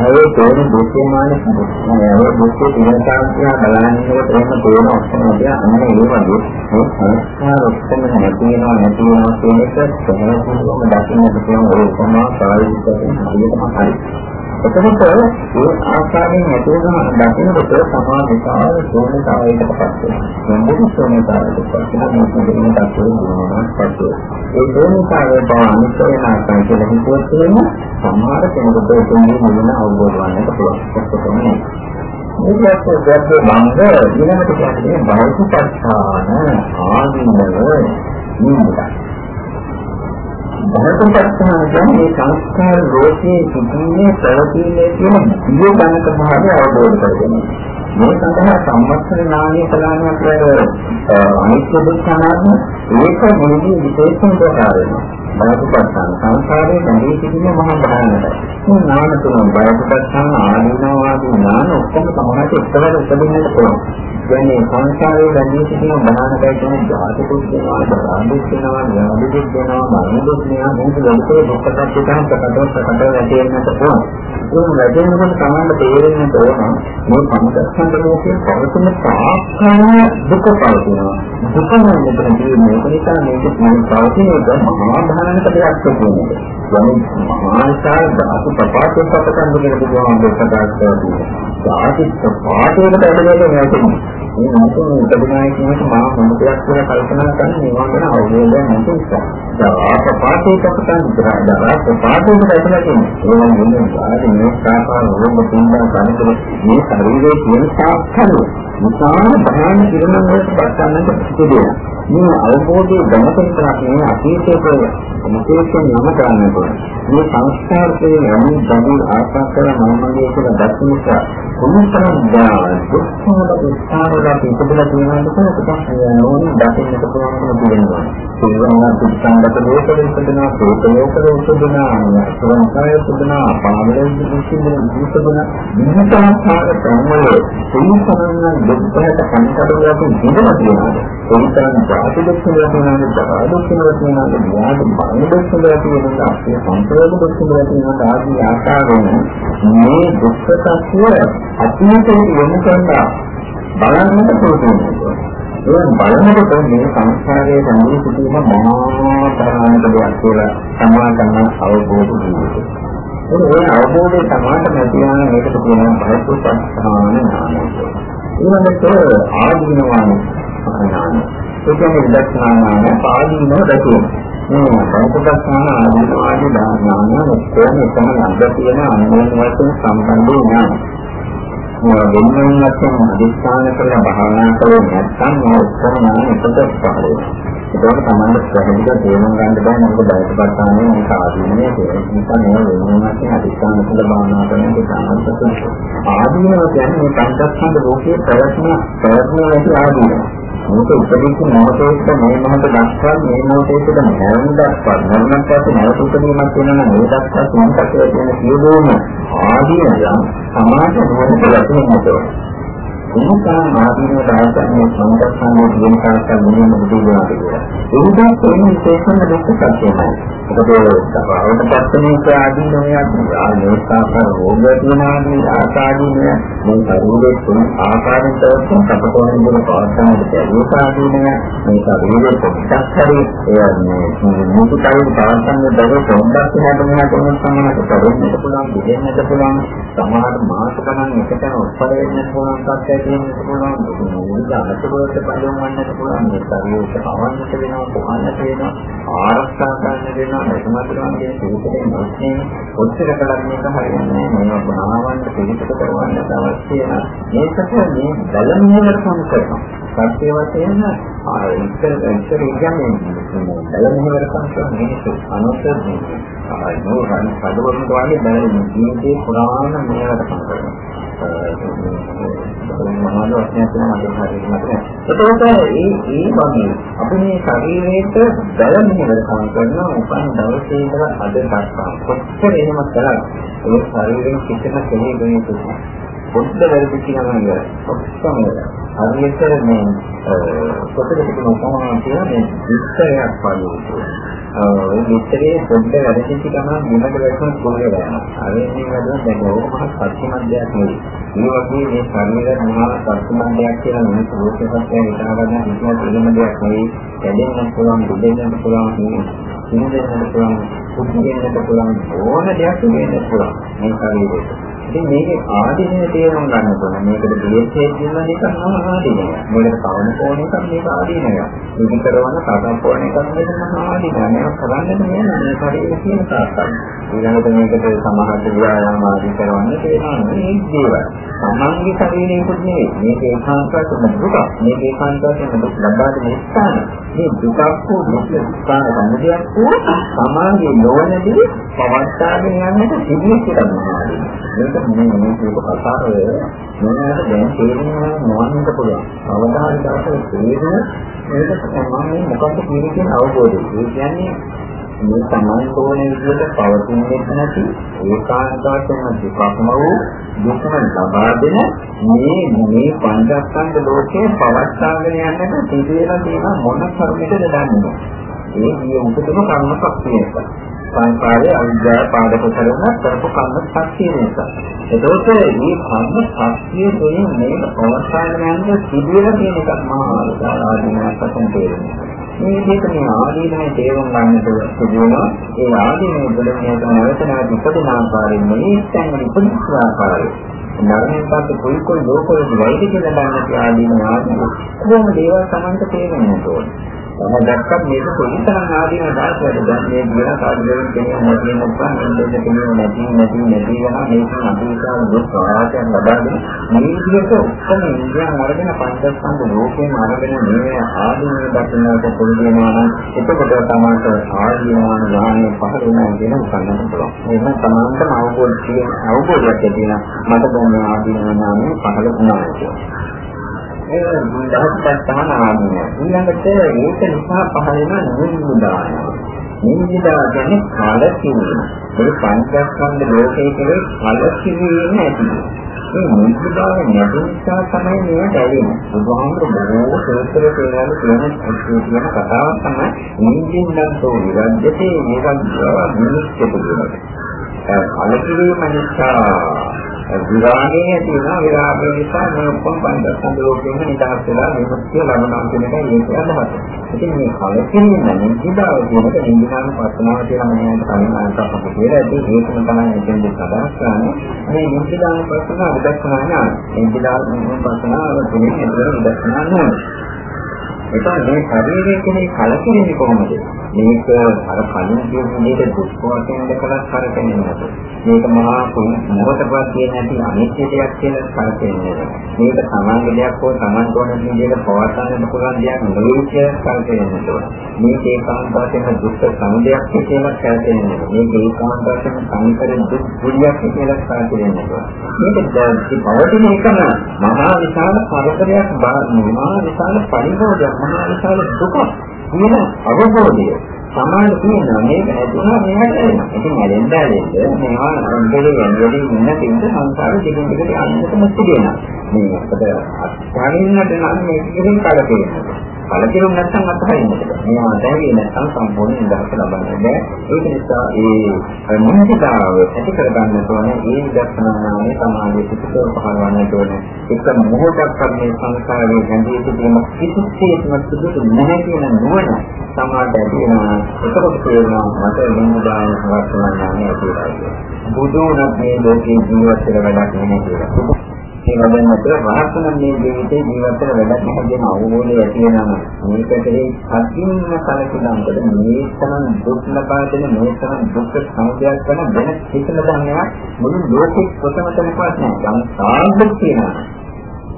ඒ තෝරන දුක්ඛමාන ඒ දුක්ඛ තිරසාන්තිය බලන්නකොට එහෙම තෝරන ඔක්කොම තියා අන්න ඒ වගේ මේ සංස්කාර ඔක්කොම නැති වෙනවා නැති වෙනවා කියන එක සහනපූර්වම දකින්නට පුළුවන් ඒ උපමා ප්‍රායෝගිකව හරියටම හරියි එතකොට ඒ ආකාරයෙන් ඇතුළම දකින්නකොට සමා විකාර ශූන්‍යතාවයකට පත් වෙනවා. මොකද ශූන්‍යතාවයට පත් වෙන මේක දෙන්න තත්ත්වෙ දුන්නාට පස්සේ ඒ ශූන්‍යතාවය බව අනිත්‍යන ආකාරය කියලා හිතුවොත් එහෙම සමහර කෙනෙකුට ඒකේ මුලින්ම අවබෝධ වන්නට පුළුවන්. ඒකම නේ. මේකත් දැක්ක බංග ඊළඟට කියන්නේ බෞද්ධ ආදීනව නිමුදා ධර්මපස්සනා කියන්නේ සංස්කාර ලෝකයේ සිටින්නේ ප්‍රවතින්නේ කියන දිය ගණක භාවය අවබෝධ කරගන්න. මේ සඳහා සම්මස්තර ඥානීය කලාවක් අනිත්‍ය දුක්ඛ අනාත්ම ඒක මොනදී විශේෂම ප්‍රකාර වෙනවා. බයපස්සන සංසාරයේ බැඳී සිටින මහා භයානකයි. මේ නාම තුන බයපස්සන ආදීනවාදී නාන ඔක්කොම සමානට එක්වර උපදින්නට පුළුවන්. කියන්නේ සංසාරයේ බැඳී සිටින භයානකයි කියන ජාති දුක් වෙනවා, සාධු වෙනවා, ඥාන දුක් වෙනවා, මරණ දුක් වෙනවා, මේක ලෝකේ දුක්ඛ සත්‍ය තමයි ප්‍රකටව ප්‍රකටව වැටෙන්නට පුළුවන්. ඒ වැටෙනකොට තමයි තේරෙන්න ඕන මේ පංචස්කන්ධ ලෝකයේ පවතින තාක්ෂණ දුක පවතිනවා. දුක නම් මෙතන තියෙන්නේ ඒක නිසා මේක පවතින එක මහා සාධාරණ දෙයක් කියන්නේ. යම් මහාචාර ධාතු ප්‍රපාතයක් පතකන් දෙක බුදුහාම ප්‍රකාශ කරනවා. ධාතු ප්‍රපාතයකට ඇදගෙන යන්නේ. මේ මොකද උපදිනායි කියනක මම මොකක්ද කියලා කල්පනා කරන්නේ මේවා ගැන අවබෝධයක් නැති නිසා. ධාතු ප්‍රපාතයකට පතකන් ධාතු ප්‍රපාතයකට ඇදලා කියන්නේ. ඒවා නෙමෙයි ආදී මේ සාපාර රෝග පින්දා කනතර මේ ශරීරයේ තියෙන සාක්ෂණ. විශාල භයානක කිරණ වලට පස්සන්නට සිදුවෙනවා. මේ අවබෝධය දැනගෙන තමයි අතීතයේ විශේෂයෙන් නම කරන්න ඕනේ. මේ සංස්කාරයේ යම් බඳු ආශා කර මනමගේ කියලා දැක්ක නිසා කොහොමතරම් දුක්ඛවල උත්සාහවල පිටුදලා තියෙනවද කියලා ටිකක් ඕනේ දකින්නට පුළුවන්කම තියෙනවා. ඒවා දුක්ඛන්දක ලෝකවල ඉපදෙනා, ප්‍රේත ලෝකවල ඉපදෙනා, සංසාරයේ ඉපදෙනා, පාවලේ ඉපදෙනා, ඉපදෙනා, විවිධාකාර ප්‍රමවල සම්පූර්ණ දුක්ඛයට කන්කඩුවක් ඉඳලා තියෙනවා. ඒ තරම් ජාති දුක්ඛ වෙනවා, ජරා දුක්ඛ වෙනවා, ව්‍යාධි මරණ දුක්ඛ වෙනවා, අපේ සංසාර දුක්ඛ වෙනවා ආදී ආකාරයෙන් මේ දුක්ඛ සත්‍ය අතීතයේ යොමු කරලා බලන්නට පුළුවන්. ඒ බලනකොට මේ සංස්කාරයේ සම්මුති සිටීම මහා ප්‍රාණික දෙයක් කියලා සමාන කරන අවබෝධ වෙනවා. ඒ අවබෝධය තමයි නැතිනම් මේකට කියනවා බයසුපස්ථාන ඥානය. ඊළඟට ආදීනවාන ඥානය. ඒ කියන්නේ විදර්ශනාඥාන පාදීනෝ දැකීම. මේ බයසුපස්ථාන ආදීනවාදී ඥානය කොහොමද තමයි අද තියෙන අනුමත වශයෙන් සම්බන්ධ ඥානය. වෙනින් වශයෙන් අධිෂ්ඨාන කරලා භාවනා කරේ නැත්නම් මේ ඔක්කොම නාම එකද පහළ වෙනවා. ඒකෝට තමයි ප්‍රතිපද තේරුම් ගන්න බෑ මොකද බයටපත්තානේ මේක ආදීනේ ඒ නිසා මේ වෙනින් වශයෙන් අධිෂ්ඨාන කරලා භාවනා කරන එක තමයි ආදීනව කියන්නේ මේ පංචස්කන්ධ ලෝකයේ ප්‍රයත්න ප්‍රයත්න ඇති ආදීනව. මේක උපදෙස් මොහොතේට මේ මොහොත දක්වා මේ මොහොතේට නැරෙන දක්වා නැරෙන පස්සේ නැවත උපදීමක් වෙනවා නම් ඒ දක්වා සංකල්පය කියන සියලුම ආදීනයන් සමාජ නුවණ පිළිබඳව එනිසා ආදීනව දායකයන් සංකල්පන්නේ කියන කාර්යය මොනවද බුදුදහමේ කියලා. ඒකත් එන්නේ විශේෂම දුක්ඛ සත්‍යමයි. ඒකද සබාවට පස්සනේ ආදීනව ආලෝකාකාර රෝග තියෙන ආදී ආකාදීනව මේ ශරීරයේ තුන් ආකාරයෙන් තවස්සන් කපටෝන වල පවස්සනට බැරි ආදීනව මේ ශරීරයේ කොටස් හරි ඒ මුකුතයි පවස්සන්න බැරි පොඩ්ඩක් හදන්න හදන්න සමහරට පරිණත පුළුවන් දෙන්නට පුළුවන් සමහර මාස ගණන් එකතන උත්පල වෙන්න පුළුවන් සත්‍යය තියෙන්න පුළුවන් මොකද අලසබවට බලම් වන්නට පුළුවන් මේ ශරීරයට පවන්නට වෙනවා කොහොමද වෙනවා ආරක්ෂා ගන්න වෙනවා එතනතරන් කියන සූත්‍රයෙන් මොකක්ද ඔච්චර කලක් මේක හරියන්නේ මේවා බාවන්න පිළිපද කරවන්න අවශ්‍ය මේකට මේ බලමිනකට සම්කරනවා සත්‍ය වශයෙන් ආ ඉස්සර ඉස්සර කියන්නේ බලමිනකට සම්කරන මිනිස්සු අනුත්තර ආ නෝ රන් කඩවරුන් වගේ බලමින් ජීවිතේ පුරාණ මේවට සම්කරනවා මනෝල වශයෙන් තමයි මගේ හරියට මතක. එතකොට ඒ ඒ වගේ අපි මේ ශරීරයට බැලමිනවල කම් කරන උපන් දවසේ ඉඳලා අද දක්වා කොච්චර එහෙම කළා ඒ ශරීරයෙන් කිසිම කෙනෙක් වෙන්නේ පොඩ්ඩ වැරදි කියනවා නේද? ඔක්කොම හරියට මේ පොතේ තිබුණ කොහොමද කියලා මේ විස්තරයක් පාවිච්චි ඒ විස්තරේ පොඩ්ඩ වැරදි ගමන් මෙලක වැටෙන කොහේ යනවා. අර එන්නේ නේද දැන් ඕක මහ සත්‍යමත් දෙයක් නෙවෙයි. මේ වගේ මේ ශරීරය මහා සත්‍යමත් දෙයක් කියලා මිනිස් රෝගයක් හිතා ගන්න කිසිම පිළිම දෙයක් නෙවෙයි. දැනෙන්න පුළුවන්, දෙදෙන්නට පුළුවන්, ඉන්දෙන්නට පුළුවන්, කුඩියෙන්නට පුළුවන් ඕන දෙයක් වෙන්න පුළුවන් මේ ශරීරයට. ඉතින් මේකේ ආදීනය තේරුම් ගන්න ඕනේ. මේකට දෙයසේ කියන එක නම් ආදීනය. මේකට කවන කෝණ එකක් මේක ආදීනය. මේක කරවන කාටම් කෝණ එකක් මේක නම් ආදීනය. මේක කරන්නේ නෑ මේ ශරීරයේ තියෙන තාක්කයි. ඊළඟට මේකට සමහරට ව්‍යායාම ආදී කරවන්න තේරෙනවා මේ දේවල්. සමන්ගේ ශරීරයකුත් නෙවෙයි. මේක ඒකාන්තයෙන් දුක. මේක ඒකාන්තයෙන් දුක් ලබා දෙන ස්ථාන. මේ දුකක් හෝ දුක් ස්ථාන සම්මුතියක් හෝ සමාගයේ නොවනදී පවත්වාගෙන යන්නට සිදුවෙච්ච කරනවා. මේක මේ මේ කියපු කතාව මොනවාද දැන් තේරෙනවා නොවන්නට පුළුවන්. අවධානය දාලා තේරෙන මේක තමයි මොකක්ද කියන අවබෝධය. ඒ කියන්නේ මේ සමාන කෝණය විදිහට පවතින්නේ නැති ඒකාන්ත වශයෙන් දුකම වූ දුකම ලබා දෙන මේ මේ පංචස්කන්ධ ලෝකයේ පවත්වාගෙන යන්නට සිදුවෙලා තියෙන මොන කර්මයකද දන්නේ. ඒ කිය උපතම කර්ම ශක්තිය නිසා. සංකාරයේ අවිද්‍යාව පාදක කරන කරපු කර්ම ශක්තිය නිසා. එතකොට මේ කර්ම ශක්තිය තුළින් මේක පවත්වාගෙන යන්න සිදුවෙලා තියෙන එකක් මහා ආධිනායක වශයෙන් තේරෙනවා. මේ විදිහට මේ ආදීනය තේරුම් ගන්නට සිදුවෙනවා. ඒ ආදීනය බලන්නේට නැවත නැවත ඉපදෙන ආකාරයෙන් මේ ස්ථාන ඉපදින ආකාරය. නරණයෙන් පස්සේ කොයි කොයි ලෝකවල වෛද්‍ය කියලා ගන්න ආදීන ආදීන කොහොම දේවල් Tamanට තේරෙන්නේ ඕනේ. මම දැක්කත් මේක කොයිතරම් ආදීන දායකද දැන් මේ කියන කාර්යයෙන් කෙනෙක් නැති නැත්නම් මෙන්න කෙනෙක් නැති නැති නැති වෙන මේක අභිෂාල දුක් ප්‍රවාහයන් ලබාගෙන මේ විදිහට ඔක්කොම ඉන්දියන් අරගෙන පංචස්කන්ධ ලෝකයෙන් අරගෙන මේ ආදීන දක්නට පුළුවන් වෙනවා නම් එතකොට තමයි ආදීනවාන ඥානය පහළ වෙනවා කියන උපන්නට පුළුවන්. එහෙනම් තමන්ටම අවබෝධය අවබෝධයක් තියෙන මට දැන් ආදීන ඥානය පහළ වුණා කියලා. ඒ දහස්පත්තාන ආදිය. ඊළඟට ඒක නිසා පහළ වෙන නිවිදාය. නිවිදා කියන්නේ කලකිරීම. ඒ පංචස්කන්ධ ලෝකයේ කෙරේ කලකිරීම ඇති. මේ නිවිදාය නැති නිසා තමයි මේ දැවෙන්නේ. බුදුහාමුදුරුවෝ බොහෝ සූත්‍ර දේවල් කියන කියන කතාවක් තමයි නිවිදින්නන්තෝ විරජ්‍යතේ නිරජ්‍යව මිනිස්සු කියනවා. කලකිරීම නිසා විරාගය ඇති වෙනවා විරාගය නිසා මේ ඔක්කොම පංචස්කන්ධ ලෝකයෙන් නිදහස් වෙලා විමුක්තිය ලබනවා කියන එකයි ඒක අදහස. ඉතින් මේ කලකිරීම නිදිදාව කියනක නිදිදාන පස්සනාව කියලා මම කලින් අහකට කියලා ඇති ඒකම තමයි මෙතෙන්ද සදාස් කරන්නේ. මේ නිදිදාන පස්සනාව විදර්ශනා ඥාන. නිදිදාන පස්සනාව කියන්නේ විදර්ශනා ඥාන. එතකොට මේ ශරීරයේ කෙනෙක් කලකිරෙන්නේ කොහොමද? මේක අර කලින් කියන විදිහට දුක් වශයෙන් දැකලා කරකෙන්නේ නැත. මේක මහා මොහොතවත් කියන ඇති අනිත්‍ය දෙයක් කියලා කරකෙන්නේ නැහැ. මේක සමාන දෙයක් හෝ සමාන තෝරන විදිහට පවත්වාගෙන පුළුවන් දෙයක් නෙවෙයි කියලා කරකෙන්නේ නැහැ. මේක ඒකාන්ත වශයෙන් දුක් සමුදයක් කියලා කරකෙන්නේ නැහැ. මේක ඒකාන්ත වශයෙන් සංකර දුක් පුරියක් කියලා කරකෙන්නේ නැහැ. මේක පවතින එකම මහා විශාල පරතරයක් මහා විශාල පරිභෝගයක් මහා විශාල දුක කියන අවබෝධය සමාන තියෙනවා මේක නැතුණා මේකට එනවා. ඉතින් ඇලෙන්න ඇලෙන්න මේවා අන්තරේ යන්නේ ඉන්න තින්ද සංසාර දෙකෙන් දෙකට යන්නටම සිදෙනවා. මේ අපිට අත්හරින්නට නම් මේක කිසිම කලකිරීමක්. කලකිරුම් නැත්නම් අත්හරින්නට. මේවා දැරිය නැත්නම් සම්පූර්ණ නිදහස ලබන්න බෑ. ඒක නිසා ඒ මොහොතතාව ඇති කර ගන්න ඕනේ ඒ දර්ශනාවේ සමාධිය පිටතෝ පහළවන්නට ඕනේ. එක මොහොතක් මේ සංසාරයේ ගැඹුරු සිටීම කිසිසේත්ම සුදුසු නැහැ කියන නුවණ සමාධිය තියෙනවා. එතකොට තේරෙනවා මට නිමුදාන වර්තමාන ඥානය කියලා. බුදුනත් මේ ලෝකේ ජීවත් වෙන වැඩක් නෙමෙයි කියලා. ඒ වගේම රහතන මේ ජීවිතේ ජීවත් වෙන වැඩක් නැහැ කියන අවබෝධය ඇති වෙනවා. මේකට අදින්න කලකිරීමකට මේ තරම් දුක් ලබා දෙන මේ තරම් දුක් සමුදයක් කරන වෙන කිසිම ධර්මයක් මුළු ලෝකෙ කොතනකවත් නැහැ. යම් සාර්ථක තියෙනවා.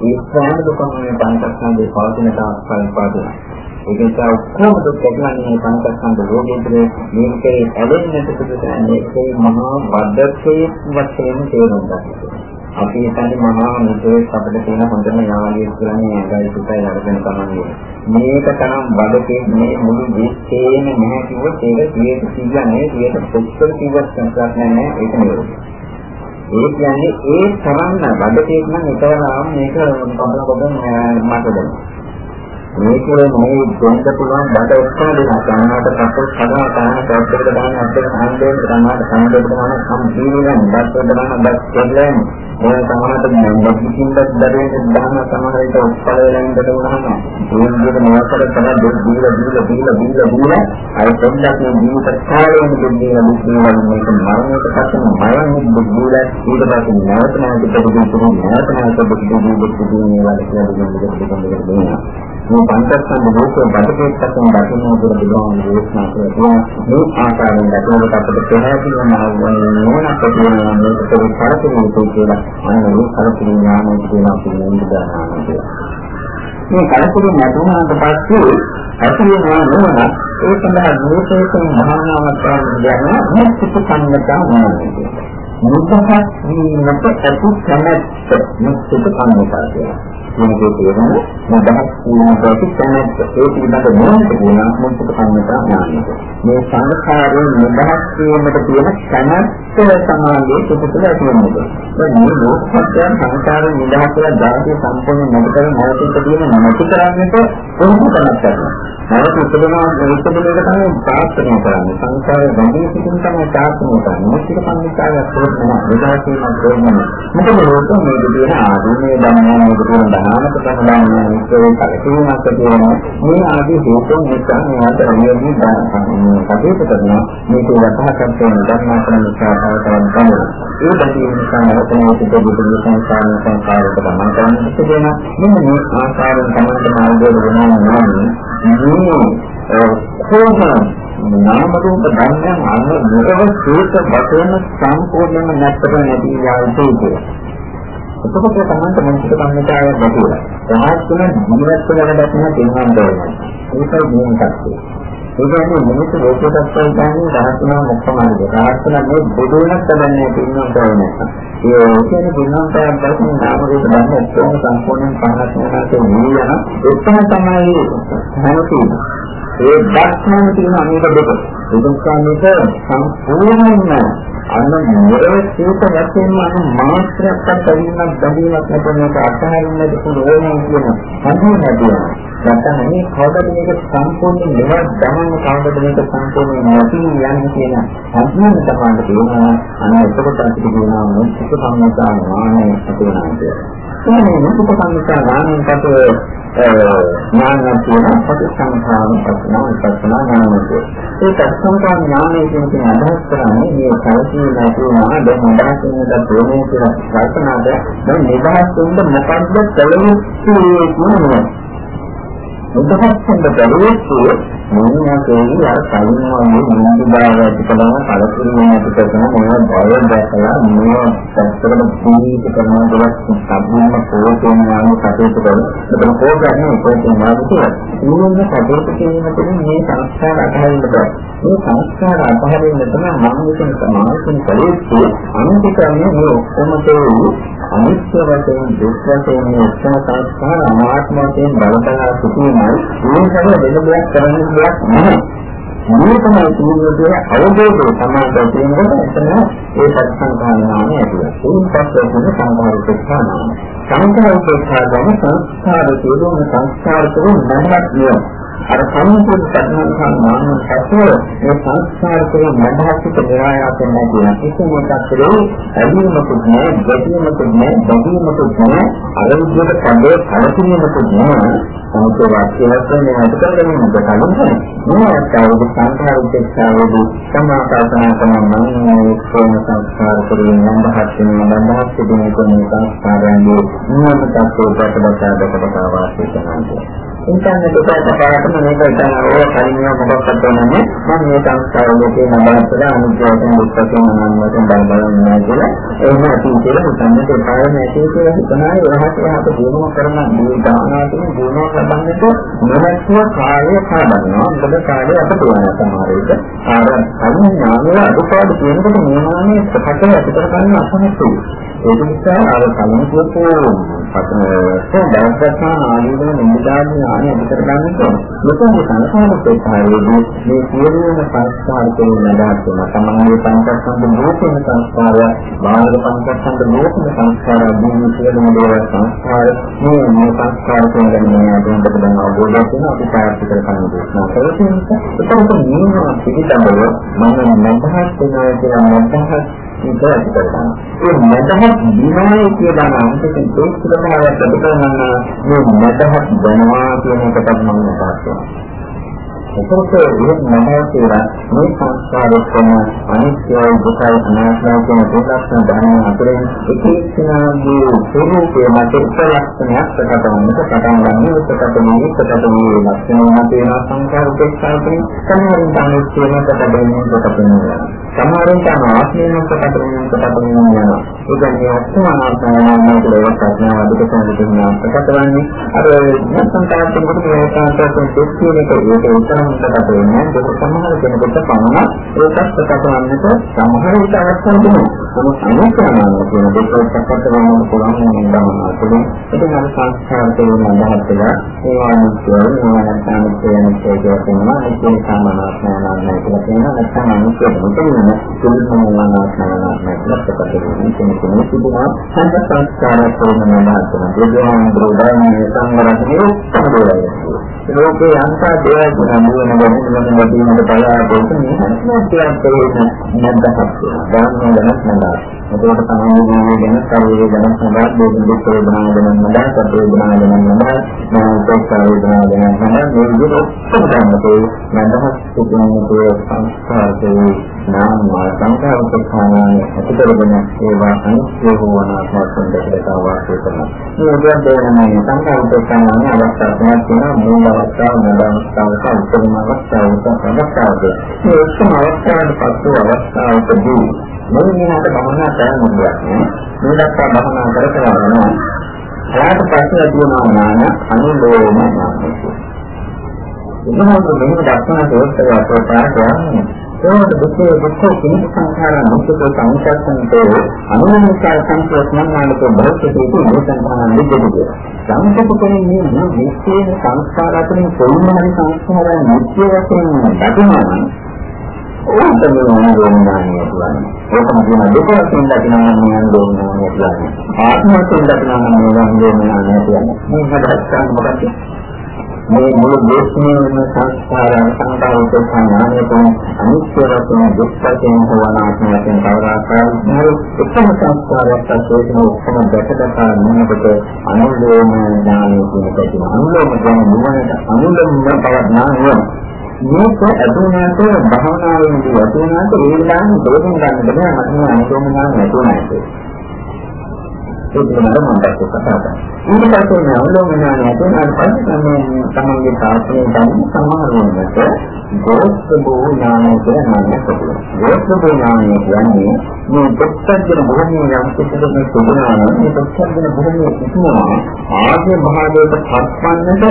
ඒ සෑම දුකම මේ පංචස්කන්ධේ පවතින තාක්කල් පාදනවා. ඒක නිසා ඔක්කොම දුක් ඇතිවන්නේ පංචස්කන්ධ රෝගීන්ගේ මේකේ ඇලෙන්නට සුදුසු මේකේ මහා වදකේ වශයෙන් තේරුම් ගන්නවා. අපි හිතන්නේ මහා මුදේ අපිට තියෙන හොඳම යාළුවෙක් කියලා මේ ඇඟයි සුතයි අරගෙන තමයි. මේක තරම් බඩකේ මේ මුළු විශ්වයේම නැහැ කිව්වොත් ඒක 100 නෙවෙයි 100 කිව්වත් සංකල්ප නැහැ ඒක නෙවෙයි. ඒ කියන්නේ ඒ තරම් බඩකේ නම් එකවරම මේක කම්පන කොට මට දෙනවා. මේක මේ දෙන්න පුළුවන් බඩ ඔක්කොම දෙනවා. සමහරට පස්සෙ කඩන තාන කවුරුද දාන්න අපිට සම්දේශ සමහරට සම්දේශ කරන සම්පූර්ණ බස් වලම බස් දෙන්නේ. ඒ සමහරට මොකකින්ද දරේ දාන සමහරට ඔක්කොල වෙනින්ද දුන්නාම ඒ විදිහට මොකද තමයි දුක් දීලා දීලා දීලා දීලා දීලා අර පොඩ්ඩක් මේ ජීවිත කාලයෙන් දෙන්නේ දුක් දීලා මේක මරණයට පස්සේ මරණය දුක් දීලා ඊට පස්සේ නැවත නැවත දෙවියන් තුන නැවත නැවත දුක් දීලා දුක් දීලා කියලා දෙවියන් දෙවියන් දෙවියන් මේ පංචස්කන්ධ ලෝකයේ බඩපෙත් පැත්තෙන් දකින්න දුර බුදුන් දේශනා කරනවා. මේ ආකාරයෙන් දකිනකොට අපිට පැහැදිලි වෙනවා නෝනක් තියෙනවා මේක පොඩි කරකිරීම කියලා අන්න ඒ කරකිරීම ඥානය කියලා අපි නිදානවා මේ කරකිරීම නැතුණාට පස්සේ ඇතිවෙනා නෝන ඒ සඳහා දෝෂයෙන් මහානාමත්වයෙන් කියන මුක්ති සංගතා මොනවද මුත්තක් වීමට ඇති කැමැත්ත මුක්ති සංගතා කියලා මේකේ තියෙන මදහස් වීමකට කැමැත්ත ඒ පිළිබඳ මොනවද කියන මොකද කන්නට ඥානය. මේ සංස්කාරයෙන් නිදහස් වීමට තියෙන කැමැත්ත සමාධියේ සුපුතුල ඇති වෙනවා. මේ ලෝකපත්‍යයන් සංස්කාරයෙන් නිදහස් වෙලා ධාර්මික සම්පූර්ණ නැතිකර නැවතිට තියෙන නැති කරන්නට කොහොමද කරන්නේ? නැවත උපදනා උපදනයක තමයි ප්‍රාර්ථනා කරන්නේ. සංස්කාරයේ බැඳී සිටින තමයි ප්‍රාර්ථනා කරන්නේ. මොකද සංස්කාරයක් තෝරනවා. නිදහස් වීමක් තෝරනවා. මොකද ලෝකෙ මේ විදිහට ආධුනික ධර්මයන් වලට නාමක සම්බන්ධයෙන් ඉස්සරහ කලකිරීමක් තියෙනවා. මේ ආදී හේතුන් නිසා මේකට රැඳෙන්නේ කටයුතු කරනවා. මේක වටහා ගන්න ධර්මාසන නිසා තවතවත් ගන්නවා. ඒ බැඳීම නිසා නැවතනේ සිට බුදු සංස්කාර සංස්කාරයක ගමන් කරන්න සිදුවෙන මෙන්න මේ ආකාරයෙන් තමයි මාර්ගය වෙනවා මේ කොහොමද නාම රූප ධර්මයන් අන්න මොකද සීත වශයෙන් සම්පූර්ණයෙන්ම නැත්තර නැති යාවිතේ එතකොට තමයි මනසට කම්මිතාවයක් ලැබුණා. රහත් තුන ජීවත් වෙන දැක්ම තේරුම් ගන්න. ඒකයි මේ කක්කේ. ඒ කියන්නේ මිනිස්සු ලෝකයට පස්සෙන් රහත්තුනා මොකක්මද? රහත්තුනා මේ බුදුනක් තබන්නේ පින්නොත් ඕනේ. ඒ කියන්නේ බුදුන්ට දැක්ම නාම රූප ධර්ම ඔක්කොම සම්පූර්ණයෙන් පහත් වෙනාට නියන එතන තමයි හැමතිස්සෙම ඒ දක්ෂම තියෙන අනිත් දෙක. ඒ නිසා මේක සම්පූර්ණයෙන්ම අන්න මොරේ සීත වශයෙන්ම අන්න මාත්‍රයක් අත්දැකීමක් බැඳීමක් නැතුව මේක අත්හරින්නද පුළුවන් කියන හඳුන්වනවා. නැත්නම් මේ කවදද මේක සම්පූර්ණ නිවන් දමන්න කවදද මේක සම්පූර්ණ නැති යන්නේ කියන හඳුන්වන්න තමයි තියෙනවා. අන්න එතකොට අපිට කියනවා මොකද සම්මතා ඥානය ඇති වෙනවා කියන්නේ. මේ මොකද සම්මතා ඥානයට ඥානයක් තියෙන ප්‍රතිසංඛාන පස්නා පස්නා ඥානය. ඒ ප්‍රතිසංඛාන ඥානය කියන අදහස් කරන්නේ මේ කල්පී නැතුණා දැන් අදහසින් දෝනේ කියලා කල්පනාද දැන් නිදහස් වෙන්න මොකද්ද කළ යුත්තේ කියන්නේ නිදහස් වෙන්න බැරිවෙච්ච මොනවාකේ අර කලින් වගේ නිදිදාව ඇති කරන කලකිරීම ඇති කරන මොනවා බය දැකලා මොනවා පැත්තකට පීඩිත කරන දවස් සම්පූර්ණ පොතේම යාම කටයුතු කරන එතන පොතන්නේ පොතේ මාර්ගය ඊළඟ කටයුතු කිරීමෙන් මේ සංස්කාර අතහරින්න බෑ. මේ සංස්කාර අතහරින්න තමයි මම විසින් සමාජයෙන් කලෙච්චි අනිත්‍යකරණය මේ ඔක්කොම තේරු අනිත්‍ය වශයෙන් දුක් වශයෙන් මේ සංස්කාර අනාත්ම වශයෙන් බලපලා සිටීමයි මේ හැම වෙන දෙයක් කරන්න දෙයක් නෙමෙයි. මේ තමයි කියන්නේ අවබෝධය තමයි තියෙනකොට එතන ඒ සත්සංකාරණාමය ඇතුළත්. ඒ පස්සේ තමයි සංකාර උපස්ථානය. සංකාර උපස්ථානය සංස්කාර කියන සංස්කාර තුන නැමක් නෙවෙයි. අර සම්පූර්ණ සත්‍යං නාම සත්‍ය මේ සංස්කාර කියන මධාසිත නිරායාසයෙන් නැතින කිසිම එකක් කරේ ඇලීමකුත් නැහැ, ගැටීමකුත් නැහැ, බැඳීමකුත් නැහැ, අර විදිහට කඩේ කලකිරීමකුත් නැහැ. සමුදේ වාක්‍ය වශයෙන් මේකට කරගෙන ඉඳලා මේ අවස්ථාවේදී සංඛාර උපේක්ෂාවේදී සමාකල්පනා කරන මනෝ ක්‍රම සංස්කාර කරගෙන නන්දහත් වෙන නන්දහත් වෙන කෙනෙක් සංස්කාරයන්ගේ නියම තත්ත්වයට බසා දක්වනවා වාසිය කරනවා. ඉන්ටර්නෙට් එකට පාරටම මේක ඉතින් ඔය කලින් මොකක්ද කරන්නේ මම මේ සංස්කාරයේ නබලතර අනුග්‍රහයෙන් උත්පත්තිය මනන්වලින් බල බල ඉන්නවා කියලා එහෙම ඇති කියලා හිතන්නේ ඒ පාරේ නැති කියලා හිතනවා එහාට එහාට දිනව කරන මේ දානාතුන් දිනව ලබන්නට මොනක්ව කාර්ය කරනවා මොකද කාර්ය අපට වෙන සමහර විට ආර කලින් නාමය අදුපාඩු කියනකොට නියමනේ ප්‍රකට ඇති කර ගන්න අසමතුයි ඒක නිසා අර කලින් කියපු පතන දවසක් ආයුධන නිදාන්නේ ඥානය අධිකර ගන්නට මෙතන සංස්කාර ප්‍රකාරයේදී මේ සියලුම සංස්කාර කියන නඩාත් වෙන සමානයේ පංචස්කන්ධ ලෝකෙන සංස්කාර බාහිර පංචස්කන්ධ ලෝකෙන සංස්කාර අභිනව සියලුම දේවල් සංස්කාර මේ මේ සංස්කාර කියන මේ අදින්ට දැන් අවබෝධයක් වෙන අපි පාර්ථි කර ගන්න දේශනා කරලා තියෙනවා ඒකට මේවා පිළිතඹව මම නැතහත් වෙනවා කියලා නැතහත් විතරක් කරගන්න. ඒ මතහත් දිනයි කියලා නම් ඒකෙන් ඒක තමයි අපිට කරන්න මේ මතහත් දැනවා කියන එකට මම මතක් කරනවා. එතකොට මේ මනෝ කියලා මේ සංස්කාර කොම අනිත්‍යයි දුකයි අනාත්මයි කියන දෙකක්ම ධර්ම අතරින් එක එක්කෙනාගේ ස්වરૂපයේ මත ලක්ෂණයක් ප්‍රකට වෙනක පටන් ගන්න ප්‍රකට වෙන්නේ ප්‍රකට වෙන්නේ ලක්ෂණ මත වෙන සංස්කාර උපේක්ෂාවෙන් සමහරින් තමයි කියන ප්‍රකට වෙන්නේ ප්‍රකට වෙනවා. සමහරින් තමයි ආත්මයෙන් ප්‍රකට වෙන්නේ ප්‍රකට වෙනවා. ඒ කියන්නේ ඔක්කොම අනාත්මයි කියලා ප්‍රඥාව අධික සංකේතන ප්‍රකට වෙන්නේ. අර සංස්කාරයෙන් කොට මේ සංස්කාරයෙන් දෙක් කියන එක? ඒක සම්පතට වෙන්නේ ඒක සමහර කෙනෙකුට පමණ ඒකත් ප්‍රකට වන්නට සමහර විට අවස්ථා දෙනවා. නමුත් අනුකරණය කියන දෙක ප්‍රකට වෙන්න පුළුවන් නේද? පුළුවන්. ඒක නම් සංස්කාර කියන අදහස් වෙලා ඒ වගේ ඒවා නැත්නම් කියන කේකයක් වෙනවා. ඒකේ සමානාත්මයන් කියලා කියනවා. නැත්නම් අනුකරණය මුලින්ම සුදුසුමනාත්මයන් ප්‍රකට වෙන්නේ කෙනෙකුට තිබුණා. සංස්කාර කියන අදහස් වෙනවා. ඒකම දෝදාන්නේ සංවරණය තමයි. ලෝකේ අන්තා දේවල් ගුණ නුවණ ගැන ලැබීමට බලාපොරොත්තු වෙන හැකියාවක් තියෙන නැද්දක් ගන්න දැනක් නෑ. ඒකට තමයි මේ ගැන කරුවේ ගැන සඳහන් දෙන්න දුක් වේදනා ගැන නෑ, සැප වේදනා ගැන නෑ, නාමක වේදනා ගැන නෑ. මේ විදිහට සම්බන්ධව නැදහස් සිදුවන්නේ සංස්කාරයේ නාම සංකාර ප්‍රකාරය ඇතිකරගෙන ඒවා අනිත්‍ය වූ අනාත්ම දෙකට වාසය කරනවා. මේ උදාහරණයක් සංකාර ප්‍රකාරය අවස්ථාවක් තියෙනවා මූල අවස්ථාව, මූල අවස්ථාව, උත්තර අවස්ථාව, අවස්ථාවද මේ ඔක්කොම අවස්ථාවට පසු අවස්ථාවකදී මේ විදිහට භවනා කරන්න දෙයක් නෑ. මේ දක්වා භවනා කර කර යනවා. එයාට පස්සේ තියෙනවා ඥාන අනුලෝම ඥානය. එතකොට මෙහෙම දක්වන දෝෂය අපෝපාරයන්නේ ඒකට දුකේ දුක්ඛ කිනි සංඛාර මුක්ඛ සංසස්සන්තේ අනුමනිකා සංකල්පනාලක බෞද්ධකේ මේසංඛාන නිදෙන්නේ සංකල්ප කියන්නේ මේ විශ්ේ සංස්කාර අතරින් කොයිම හරි සංස්කාරයන් මුක්ඛ වශයෙන් දකිනවා ඕකම නෝනානිය කියන්නේ ඒකම කියන දුක වශයෙන් දකිනවා නම් අනුලෝමනාය කියන්නේ. ආත්ම වශයෙන් දකිනවා නම් අනුලෝමනාය කියන්නේ. මේ හදස් ගන්න මොකක්ද? මේ මුළු දේශනාවම සංස්කාර සංකාරක සංඥානයෙන් අනිත්‍ය වශයෙන් දුක් වශයෙන් හොවනාත්ම වශයෙන් කවදාකවත් එකම සංස්කාරයක් ඇතුළේ ඔක්කොම දැකදකා නිමකට අනුලෝම ඥානය කියන එක. අනුලෝම ඥාන නුවණට අනුලෝම බව ඥානය මේක අතුණාට භාවනාවේදී අතුණාට ඒ විලාම තේරුම් ගන්න බෑ මම අනුලෝම ඥාන නැතුණාට. ඒක තමයි මම දැක්ක කතාව. ඊට පස්සේ මේ අවලෝකනාන ඇතුළට පස්සේ තමයි තමන්ගේ තාක්ෂණය ගන්න සමහර වෙනකොට ගෝස්තබෝ ඥානය කියලා නමක් තිබුණා. ගෝස්තබෝ ඥානය කියන්නේ මේ දෙත්තර භූමිය යම් කිසිදෙක තිබුණා නම් මේ දෙත්තර භූමිය තිබුණා ආගේ මහදේව පස්පන්නට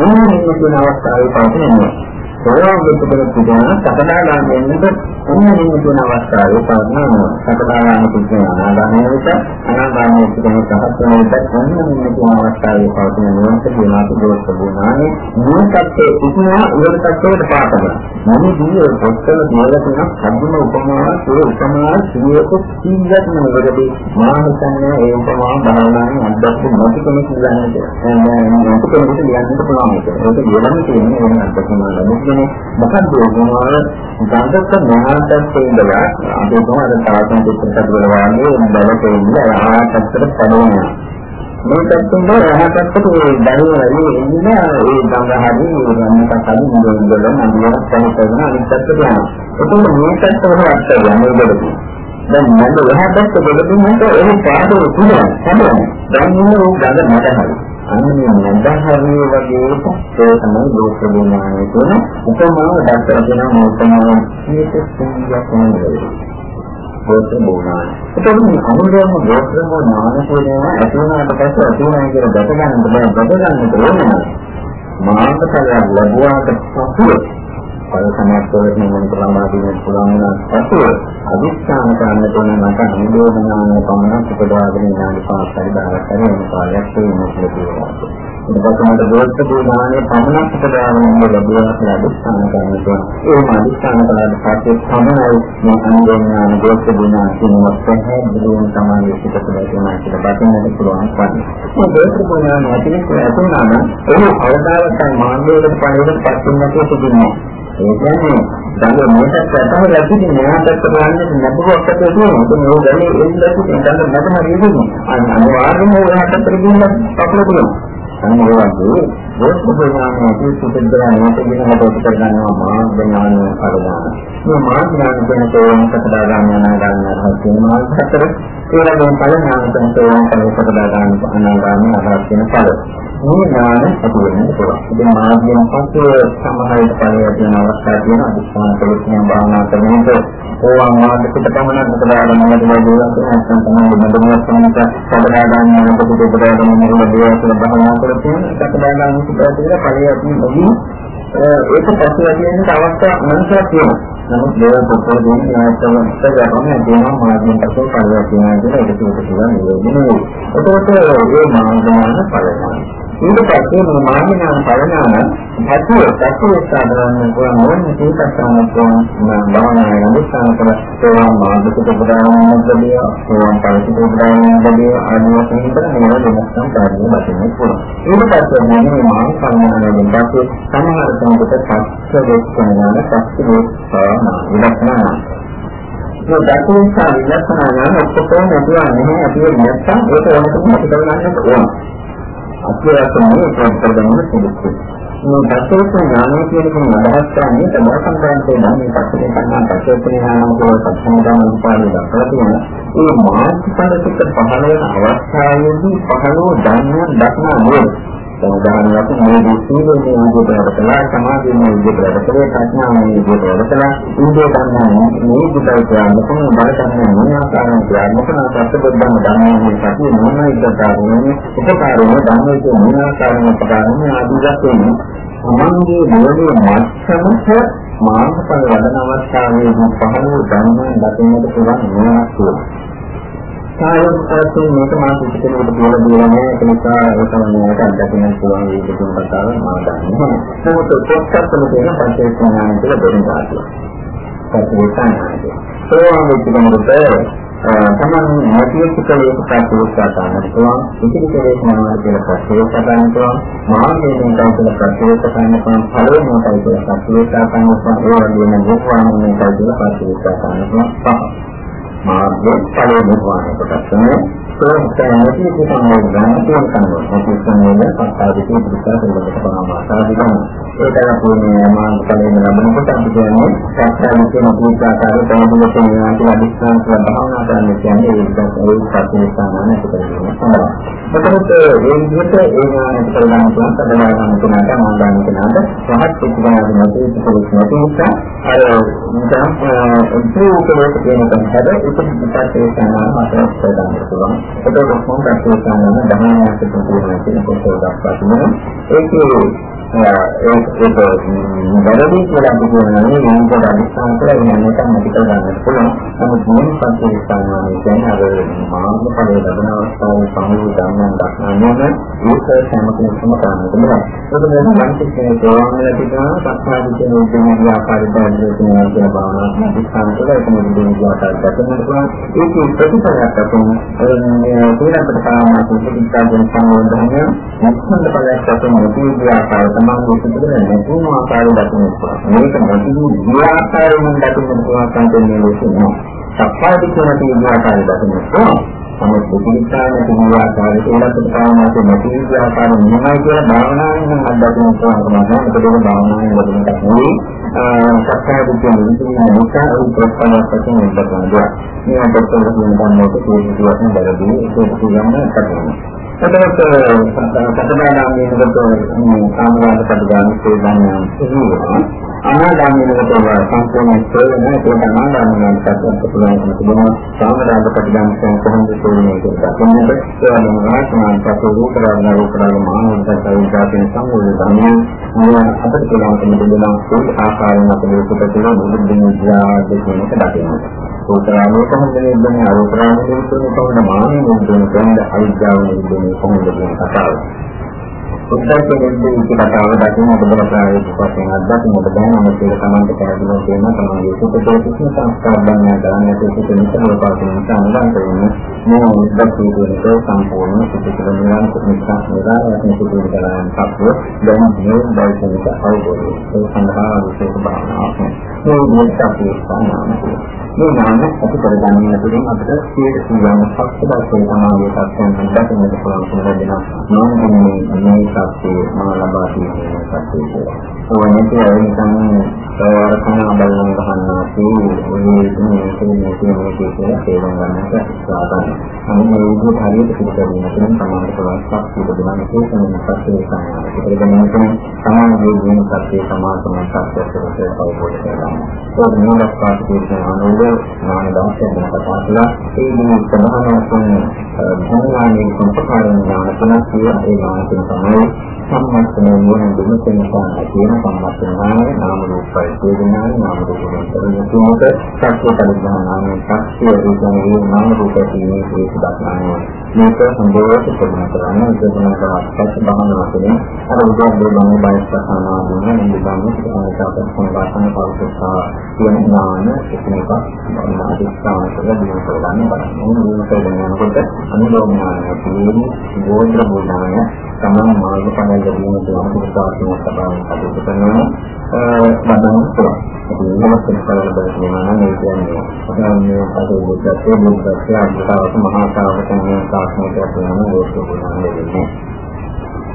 ඕනෙම කියන අවස්ථාවේ පවතිනවා. සෝවාන් වෙච්ච කෙනා සකදාගාමී වෙන්නට ඔන්න මේ කියන අවස්ථාවේ පවතිනවා. සකදාගාමී කියන අනාගාමී වෙච්ච අනාගාමී වෙච්ච කෙනා සහත් වෙනට ඔන්න මේ කියන අවස්ථාවේ පවතින නිවන්ත කියන අපදෝෂ බුණානේ මේකත් ඉක්මවා උඩට තත්ත්වයට පාතනවා. මම දිනේ පොත්තල කියලා තියෙන සම්මුම උපමාන ඒ උපමාන සියයක සීගත නෙවෙයි මා හිතන්නේ ඒ උපමාන භාවනාවේ අද්දක්ෂ නැති කෙනෙක් කියන්නේ නැති කෙනෙකුට ලියන්නත් පුළුවන් ඒක. ඒක ලියන්න තියෙන්නේ වෙන අද්දක්ෂ නෑ. කියන්නේ මොකද්ද මොනවාද ගන්ධක මහාන්තත් ඉඳලා අපි කොහොමද තාක්ෂණ දෙකකට වල වාගේ බලක ඉන්න ආහාරකට පදවනවා. මේ පැත්තෙන් රහතත්ට ඒ දැනුම ඉන්න ඒ සංගහදී රන්නක කලින් ඉඳලා මන්දිරයක් තමයි කරන අනිත් පැත්තට යනවා. එතකොට මේ පැත්ත වල අර්ථය යන්නේ දෙකයි දැන් මම රහතත්ට දෙලුම් මට ඒ පාඩම පුළුවන් තමයි දැන් ඉන්න උ ගඳ මට හරි අන්නේ නැදහරිය වගේ ඒ තමයි ලෝක විඥානය කියන උපමාව දැක්කම කියන උපමාව මේක සිංහයක් නෙවෙයි. ලෝක විඥානය. ඒකම අනුරම ලෝක විඥානය කියනවා ඇතුළත පස්සේ ඇතුළත කියන දැක ගන්න බෑ දැක ගන්න ඕනේ. මානසික ලැබුවාට පස්සේ පල සමාජවලට මම ප්‍රමාදීන පුළුවන් වුණා පසුව අදිස්ථාන කරන්න තෝරන මට අනුභවනාන පමණක් උපදවාගෙන ඥාන පාස්තරි දාලා කරන කාලයක් වෙනවා කියලා. ඉතින් දෝෂ දුනානේ පමණක් උපදවාගෙන ලැබුවා කියලා අදිස්ථාන කරන්න තෝරන. ඒ අදිස්ථාන කළාට පස්සේ තමයි මේ අනුභවනාන දෝෂ දුනා කියනවා පැහැදිලිවම තමයි පිටත දැකලා කියලා බතින්නට පුළුවන් වන්නේ. මේ දෝෂ දුනාන ඇතිවෙන්නේ ඇතුණා නම් ඒ අවදාවතයි මාන්නයකට පණිවිඩ පස්සෙන් නැතුව තිබුණා. ඒ කියන්නේ දැන් මේකට තමයි ලැබෙන්නේ මෙයාට කරන්නේ නැතුවක් ඇතුළේ තියෙනවා. ඒක මේ ගන්නේ එන්නත් දැන් මට හරියන්නේ. අනිවාර්යයෙන්ම ඔයාලට කරගන්න අපල පුළුවන්. අන්න ඒ වගේ වස්තුඥානයේ සුපුද්දලා නැතිවෙන කොට කරගන්නවා මාර්ග ඥාන පරිදාන. මේ මාර්ග ඥාන කියන තෝරන කතා ගන්න යන ගන්න හසින මාර්ග හතර ඒවගේ ඵල ඥාන කියන තෝරන කතා ගන්න අනාගාමී අදහස් වෙන ඵල. මේ ඥාන ඇති වෙන්න පුළුවන්. ඉතින් මාර්ගයෙන් පස්සේ සමහර ඵලය තියෙන අවස්ථා තියෙන අදිස්ථාන ප්‍රවෘත්තිය භාවනා කරනකොට ඕවා මාර්ගයට පමණක් කතා ගන්න මොකද මේ දේවල් නැත්නම් තමයි මඩමුවක් සමග කතා ගන්න මොකද කතා ගන්න මොකද දේවල් භාවනා කර තියෙන සකදාගාම සුපත කියලා පරියත්න නොදී ඒක පස්සේ ඇතිවෙන අවස්ථා අනන්තයක් තියෙනවා. නමුත් දේව පොතේ දෙන නායකව ඉස්සරහම දෙනවා මාර්ගයෙන් පස්සේ පරියත්න කියලා ඒක තුට කියලා නෙවෙයි. එතකොට ඒ මාර්ගමාන පරිණාමය ඊට පස්සේ මේ මාර්ගඥාන පරණාන හැතුව පැතුව සාධාරණ කරන මොන තීකස්සන කරන භාවනාවේ අනුස්ථාන කර ඒවා මාර්ගික ප්‍රදානයක් ලැබිය ඒවා පරිසිත ප්‍රදානයක් ලැබිය ආදී වශයෙන් මේවා වෙනස්කම් කරන්න බැහැ පුළුවන්. ඊට පස්සේ මේ මාර්ග පරණානයෙන් පස්සේ සමහර කෙනෙකුට පස්ස වේස්කනාන පස්ස වේස්කනාන විදක්නා මේ දකුණු විදක්නාන ඔක්කොම නැතුව නැහැ අපි නැත්තම් ඒක වෙනකම් අපි කරගන්නත් ඕන. අත්‍යවශ්‍යම ප්‍රතිපදන්න සිදුවේ. මේ දසෝත ඥානය කියන කෙන අදහස් කරන්නේ තමයි සම්බන්ධයෙන් නම් මේ පස්සේ කරන දසෝත ඥානය කියන සම්පූර්ණ උපාධිය දක්වලා තියෙන ඒ මානසික පහළ වෙන අවස්ථාවේදී පහළව ධර්මයන් දක්නා නෝන සමුදානයක් මේ දීපේ මේ විදිහට කරලා සමාධිය මේ විදිහට කරලා ප්‍රඥාව මේ විදිහට කරලා ඉන්දිය ගන්න මේ විදිහට කරන කොහොම බලන්න මොන ආකාරයෙන් කරන මොන සත්‍යබද්ධම ධර්මයේ සතිය මොනයි ඉදතාවනේ උපකාරණ ධර්මයේ මොන ආකාරයෙන් උපකාරණ ආදී වශයෙන් සමන්ගේ මොළේ මත්තමක මානසික වදන අවස්ථාවේදී පහළ ධර්මයන් දකින්නට පුළුවන් මොනවාද කියලා. කායයෙන් පස්සේ මේක මා පිටිකේකට කියලා දෙන්නේ ඒක නිසා ඒ තමයි අත්දකින්න පුළුවන් විදිහට කතාව මා දන්නේ. නමුත් පොත්පත්වල තියෙන පංචේස්නායන කියලා දෙන්න ගන්නවා. පස්සේ තමයි සෝවාන් වෙච්ච කෙනෙකුට තමන් නැතිවෙච්ච කලයක ප්‍රතිවිරුද්ධ කරන්න පුළුවන් ඉතිරි කෙලෙස් මොනවද කියලා ප්‍රතිවිරුද්ධ කරන්න පුළුවන් මාර්ගයෙන් කියලා ප්‍රතිවිරුද්ධ කරන්න පුළුවන් ඵලයෙන් කියලා ප්‍රතිවිරුද්ධ කරන්න පුළුවන් ඒ වගේම මොකක්වන්නේ කියලා ප්‍රතිවිරුද්ධ කරන්න පුළුවන් මාර්ගයේ ඵලයේ නිර්වාණය කොටස් තමයි ප්‍රෝත්සාහනති සම්මෝධන ගන්න කරනවා. අපි සම්මෝධන පස්තාදිකේ පිටත දෙකට පරමාසාදිකම. ඒකම පුණ්‍ය මාර්ග ඵලයෙන් ලැබෙනකොට අපි කියන්නේ සත්‍යයෙන් මුඛාකාරය තමයි කියන්නේ අධිෂ්ඨාන කරන භාවනා කරන්න කියන්නේ ඒකත් ඒ සත්‍යස්ථානන පිටතට. එතකොට ඒ විදිහට ඒ ඥානයට කරගන්න පුළුවන් සදහාගන්න කෙනාට මාර්ගාන කෙනාට රහත් පිටිකරන නැති පිටිකරන නැති නිසා අර නිකන් උපෝකලක කියන කෙනාට ඒක පිටතේ සානාව හතරක් කරගන්න පුළුවන්. එතකොට කොහොමද ඒ සානාව 10ක් තුන කියන කොට දක්වා තිබෙනවා. ඒකේ ඒක ඒක වැරදි කියලා අපි කියනවා නේ මේක අනිස්ථාන කියලා කියන්නේ නැති කරගන්න පුළුවන්. නමුත් මොන පස්සේ ස්ථානවල කියන්නේ අර මාර්ග ඵලයේ ලැබෙන අවස්ථාවේ සමුදය ධර්මයන් දක්වන්නම ඒක සෑම කෙනෙකුම කරන්න බෑ. ඒක දැන් මනසේ කියන ප්‍රවාහය තිබෙනවා සත්‍යාදි කියන උද්දේශය ආකාරයට දැක්වෙන කියන භාවනාවක් අනිස්ථාන කියලා ඒක මොකද ආකාරයට දක්වන්න පුළුවන්. ඒකේ ප්‍රතිපලයක් අපෙන් තේරෙන්නට කාරණා කුසිතාවෙන් සම්බන්ධය මුස්ලිම් පළයක් අපෙන් මොකද ආකාරය තමයි සිදුවෙන්නේ නැතුණු ආකාරය දක්වන්න පුළුවන්. මේක මොකද විආකාරයෙන් දක්වන්න පුළුවන් කන්ටෙන්ට් එකක් නෙවෙයි. සප්පාය කියන තියෙන ආකාරය දක්වන්න පුළුවන්. නමුත් බුද්ධිස්ථාන කියන ආකාරයට ඒකට කාමයේ නැති ආකාරය මොනවයි කියලා භාවනාවෙන් නම් අත්දකින්න පුළුවන් නැහැ. මොකද ඒක භාවනාවෙන් ලැබෙන එකක් නෙවෙයි. සත්‍ය බුද්ධිය නිසින්න නිසා ඒ ප්‍රශ්නයක් වශයෙන් ඉස්සරහට. මේ අපතේ කියන ධර්මයක තේරුම් ගන්න බැරදී ඒක කියන්න කටයුතු එතකොට සතරදාමයකට කාමරාග පදගාමී සේදන්නේ සිදුවෙනවා. අනාගාමීකට සම්පූර්ණ ප්‍රයෝජන ඒක අනාගාමීකට සත්‍යත් පුළුවන් තිබෙනවා. කාමරාග පදගාමී කොහොමද සෝනේ කියලා දකින්නට ඒ වගේම රාජමාන පසු රූපරාග රූපරාග මානසික සංජාතන සම්මුල ධර්මයන් මේ අපිට පුළුවන් දෙනවා ඒ ආකාරයෙන් අපේ උපත තියෙන බුදු දෙවියන් දෙකෙනෙක් දකින්න. රූපරාමයේ කොහොමද නිබ්බන්නේ අරූපරාමයේ නිබ්බන්නේ කොහොමද මානෙ නිබ්බන්නේ කොහොමද අවිද්‍යාව නිබ්බන්නේ කොහොමද කියන කතාව. උද්දච්ච නිබ්බන්නේ කියන කතාව දකින්න ඔබ ප්‍රායෝගික වශයෙන් අත්දකින්නට බැහැ නම් ඒක තමයි පැහැදිලිව කියන තමයි සුපතේ කිසිම සංස්කාර බන්නේ ගන්න ඒක නිසා ලෝකාවේ නිසා අනුගත වෙන්නේ මේ උද්දච්ච කියන සම්පූර්ණ සුපතේ නිරන් කුමිසා නිරායන සුපතේ කරන කප්පෝ දැන් මේ බයිසික අවබෝධය ඒ සඳහා විශේෂ භාවනාවක් මේ මොකක්ද අපි ස්ථානනවා මේ ඥාන ඇති කරගන්න තුළින් අපිට සියයට සියයක්ම පක්ෂදායී සමාජයේ තත්ත්වයන් දකින්නට පුළුවන් වෙනවා. මම මේ මේ සත්‍යය මම ලබා තියෙන සත්‍යය. ඕනෙත් ඒ නිකන් වරකන බලන ගන්නවා කියන්නේ මේ මේ මේ කියන තේරුම් ගන්නට උත්සාහ කරනවා. අන්න ඒ විදිහට හරියට පිළිගන්න නම් තමයි පුළුවන් සත්‍යය දෙන්න තේරුම් සත්‍යය සමාන. ඒක ගැන සමාජයේ ජීවන සත්‍යය සමාන සමාන සත්‍යය අවබෝධ කරගන්න. ඒක මොනවාක් පාස්කේ කරනවා ඥාන දර්ශනය කතා කළා ඒ මේ ප්‍රධාන වශයෙන් ධර්මාණී සම්පකාරණ ඥාන තුනක් කියලා ඒ ඥාන තුන තමයි සම්මස්තන නුවණ දුන්න කෙනා කියන සම්මස්තන ඥානය නාම රූපයි වේදනායි නාම රූප දෙකම තුනක සත්‍ය පරිඥානාමය සත්‍ය රූපයේ නාම රූප කියන්නේ ඒක දක්වනවා මේක සම්බෝධ කරන කරන්නේ ඉතින් කරාට බහනා තුනේ අර උදාහරණ දෙන්න බයිස්පහනා දුන්න නිබඳු සාකච්ඡා කරන පෞද්ගලිකතා කියන ඥාන එකනක අධිස්ථාන කරලා දිනු කරගන්න බලන්න. මේ දිනු කරගෙන යනකොට අනුලෝමනාය කියන්නේ ගෝත්‍ර බුද්ධාය තමන් මාර්ගඵල ලැබීම තුළ පුරුෂාත්මක සබාවෙන් කටයුතු කරනවා. මම පුළුවන්. මේක කරලා බලන්න නම් ඒ කියන්නේ අපේ අපේ බුද්ධත්වයේ බුද්ධත්වයේ අභිතාවක මහා සාවකයන් සාස්ත්‍රයක් වෙනවා ගෝත්‍ර බුද්ධාය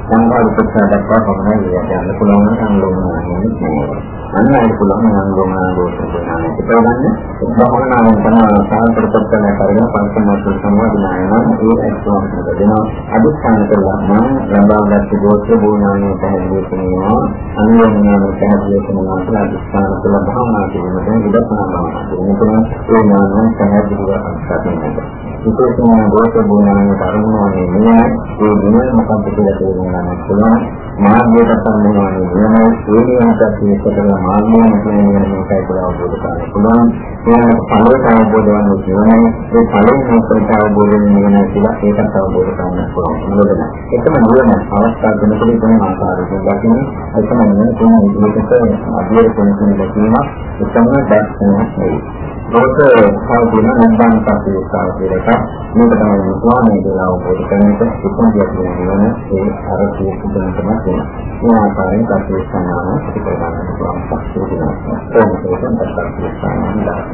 වෙන්නේ. සංඝාර උපසාර දක්වා පමණයි යන්න පුළුවන් අනුලෝමනාය කියන්නේ. අන්න ඒක පුළුවන් නම් ගොමන දෝෂ වෙනවා. ඒක ගන්න භවනාවෙන් තමයි සාහතර පත්තන කරගෙන පංචමත් සම්වාදිනාය නම් ඒ ඇත්තම දෙනවා. අදිස්ථාන කරලා නම් ලබාගත් දෝෂ බෝනානේ පැහැදිලි කරනවා. අනුයෝගනාන පැහැදිලි කරනවා කියලා අදිස්ථාන කරලා භවනා කිරීමෙන් විදර්ශනා භවනා කිරීමෙන් ඒ ඥානය පැහැදිලිව අත්දකිනවා. විශේෂයෙන්ම දෝෂ බෝනානේ කරුණානේ නෙවෙයි ඒ දින මොකක්ද කියලා තේරුම් ගන්න පුළුවන්. මාර්ගයට සම්බන්ධවන්නේ නෙවෙයි ඒ නියමයක් තියෙනවා මාර්ගයෙන් කියන මේකයි කියලා අවබෝධ කරගන්න පුළුවන්. ඒක පළවෙනි අවබෝධ වන්නේ කියන්නේ ඒ පළවෙනි උත්තරට අවබෝධ වෙන්නේ කියලා ඒකත් අවබෝධ කරගන්න පුළුවන්. මොකද එකම නිවන අවස්ථා දෙනකොට තුන ආකාරයකින් දකින්න එකම නිවන තුන විදිහට අධ්‍යයනය කරන දෙකීම එකම දැක්කම නෙවෙයි. ඒක සාධුන නිබ්බාන පස්සේ කියලා එකක්. මේක තමයි නිර්වාණය කියලා අවබෝධ කරගන්න ඉක්මනට කියන ඒ අර කියපු දෙයක් තමයි. මේ ආකාරයෙන් පස්සේ සම්මාන පිළිගන්න පුළුවන් පස්සේ දෙනවා. ඒකෙන් තමයි සම්මාන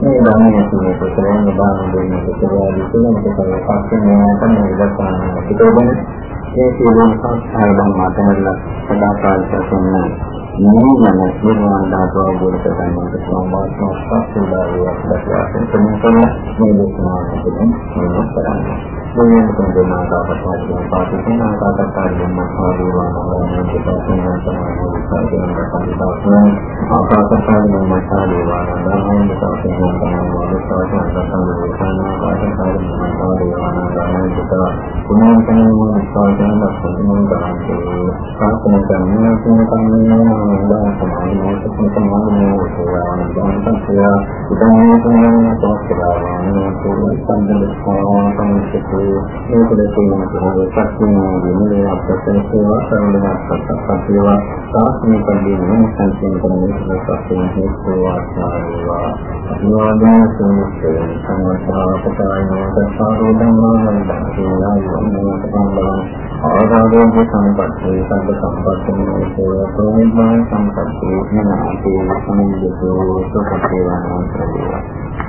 මේ ධර්මයේ තියෙන කොටලෙන් බාන දෙන්නේ කොටලා විසලකට කරලා පස්සේ මේ තමයි ඉලක්කන පිටවෙන්නේ. ඒ සියලුම සංස්කාර ධර්ම අතහැරලා සදාකාලික නිවන නිර්වාණ ධාතුව අවබෝධ කරගන්නට පුළුවන් වාසනාවක් සුදාරියක් දැක්වාගෙන තමුන් මේ දේශනාවට මෙන්න කරන්නේ. මේ වෙනකොට දෙමාකාපතාරිය පාටිකන ආකාරයෙන් මහාදේවානවයන් දෙපාර්තමේන්තුවේ සමාජීය සංස්කාරයන් ආකාශකාරී මහාදේවානවයන් දෙපාර්තමේන්තුවේ සමාජීය සංස්කාරයන් ආකාශකාරී මහාදේවානවයන් දෙපාර්තමේන්තුවේ පුනර්කණීය සංස්කාරයන් දක්වන ගාන්තේ ප්‍රාර්ථනා කරන කන්නේ දාන සමාන මොහොතක සමානෝ සෝවාන් දානසය ඉදන්නේ තුනන තෝස්කරාවන් පොරොන් සම්බන්ධතාවයන් සම්පූර්ණ මේකද කියන කෙනෙක් සත්‍යයේ විමුලේ අපතේ සේවා සම්බන්ධතාවක් සත්‍යවා සාස්ත්‍රීය පරිදි සංකේත කරන සත්‍යයෙන් හේතු වාස්නාවේවා අනුවාදන සම්මුතිය සම්මතාවකතාවන සත්‍යාරෝ ධම්මාන දක්ෂිනා යොමුනට සම්බන්ධ ආරාධන සම්පත්තේ සංඝ සම්පත්තේ සේවා සම්පත්තේ